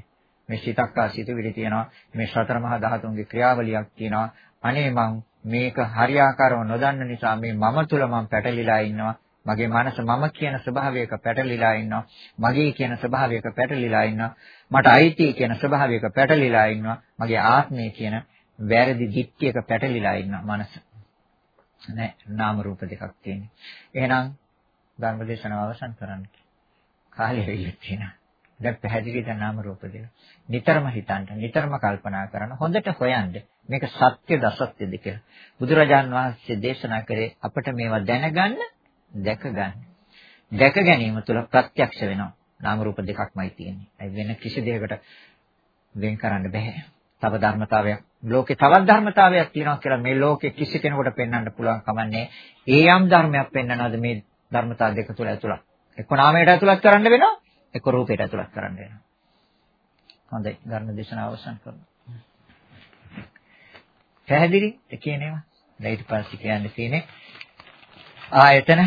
Speaker 1: මේ සිතක් ආසිතුවිලි තියෙනවා. මේ සතර මහා ධාතුන්ගේ ක්‍රියාවලියක් තියෙනවා. අනේ මං මේක හරියාකාරව නොදන්න නිසා මේ මම තුල මං පැටලිලා ඉන්නවා. මගේ මනස මම කියන ස්වභාවයක පැටලිලා ඉන්නවා. මගේ කියන ස්වභාවයක පැටලිලා ඉන්නවා. මට අයිති කියන ස්වභාවයක පැටලිලා ඉන්නවා. මගේ ආත්මය කියන වැරදි දික්තියක පැටලිලා ඉන්නවා මනස. නෑ නාම රූප දෙකක් තියෙනවා. එහෙනම් ධර්මදේශනාව අවසන් කරන්න. කාලය වෙලා තියෙනවා. දැන් පැහැදිලිද නාම රූප දෙක. නිතරම හිතන්න, නිතරම කල්පනා කරන, හොඳට හොයන්න. මේක සත්‍යද අසත්‍යද කියලා. බුදුරජාන් වහන්සේ දේශනා කරේ අපිට මේවා දැනගන්න දැක ගන්න. දැක ගැනීම තුළ ප්‍රත්‍යක්ෂ වෙනවා. නාම රූප දෙකක්මයි තියෙන්නේ. ඒ වෙන කිසි දෙයකට වෙන් කරන්න බෑ. තව ධර්මතාවයක් ලෝකේ තවත් ධර්මතාවයක් තියෙනවා කියලා මේ ලෝකේ කිසි කෙනෙකුට පෙන්වන්න පුළුවන් කමන්නේ. ඒ යම් ධර්මයක් පෙන්වනවාද මේ ධර්මතාව දෙක තුල ඇතුළත්. එක්ක නාමයට ඇතුළත් කරන්න වෙනවා, එක්ක රූපයට ඇතුළත් කරන්න වෙනවා. හොඳයි ධර්ම දේශනාව අවසන් කරමු. පැහැදිලි ඒ කියනේවා. දැන් ඊට පස්සේ කියන්න තියෙන්නේ ආයතන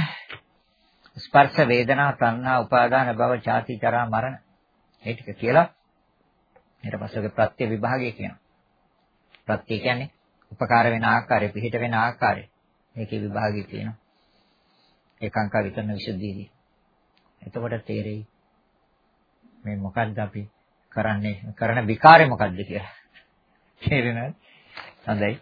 Speaker 1: ස්පර්ශ වේදනා සංඥා උපාදාන භව චාති චරා මරණ මේ ටික කියලා ඊට පස්සේ ප්‍රත්‍ය විභාගය කියනවා. ප්‍රත්‍ය කියන්නේ උපකාර වෙන ආකාරය, පිහිට වෙන ආකාරය. මේකේ විභාගය කියනවා. ඒකාංක විතරන විසුද්ධියදී. එතකොට තේරෙයි මේ මොකද්ද අපි කරන්නේ කරන විකාරය මොකද්ද කියලා. තේරෙනවද? හොඳයි.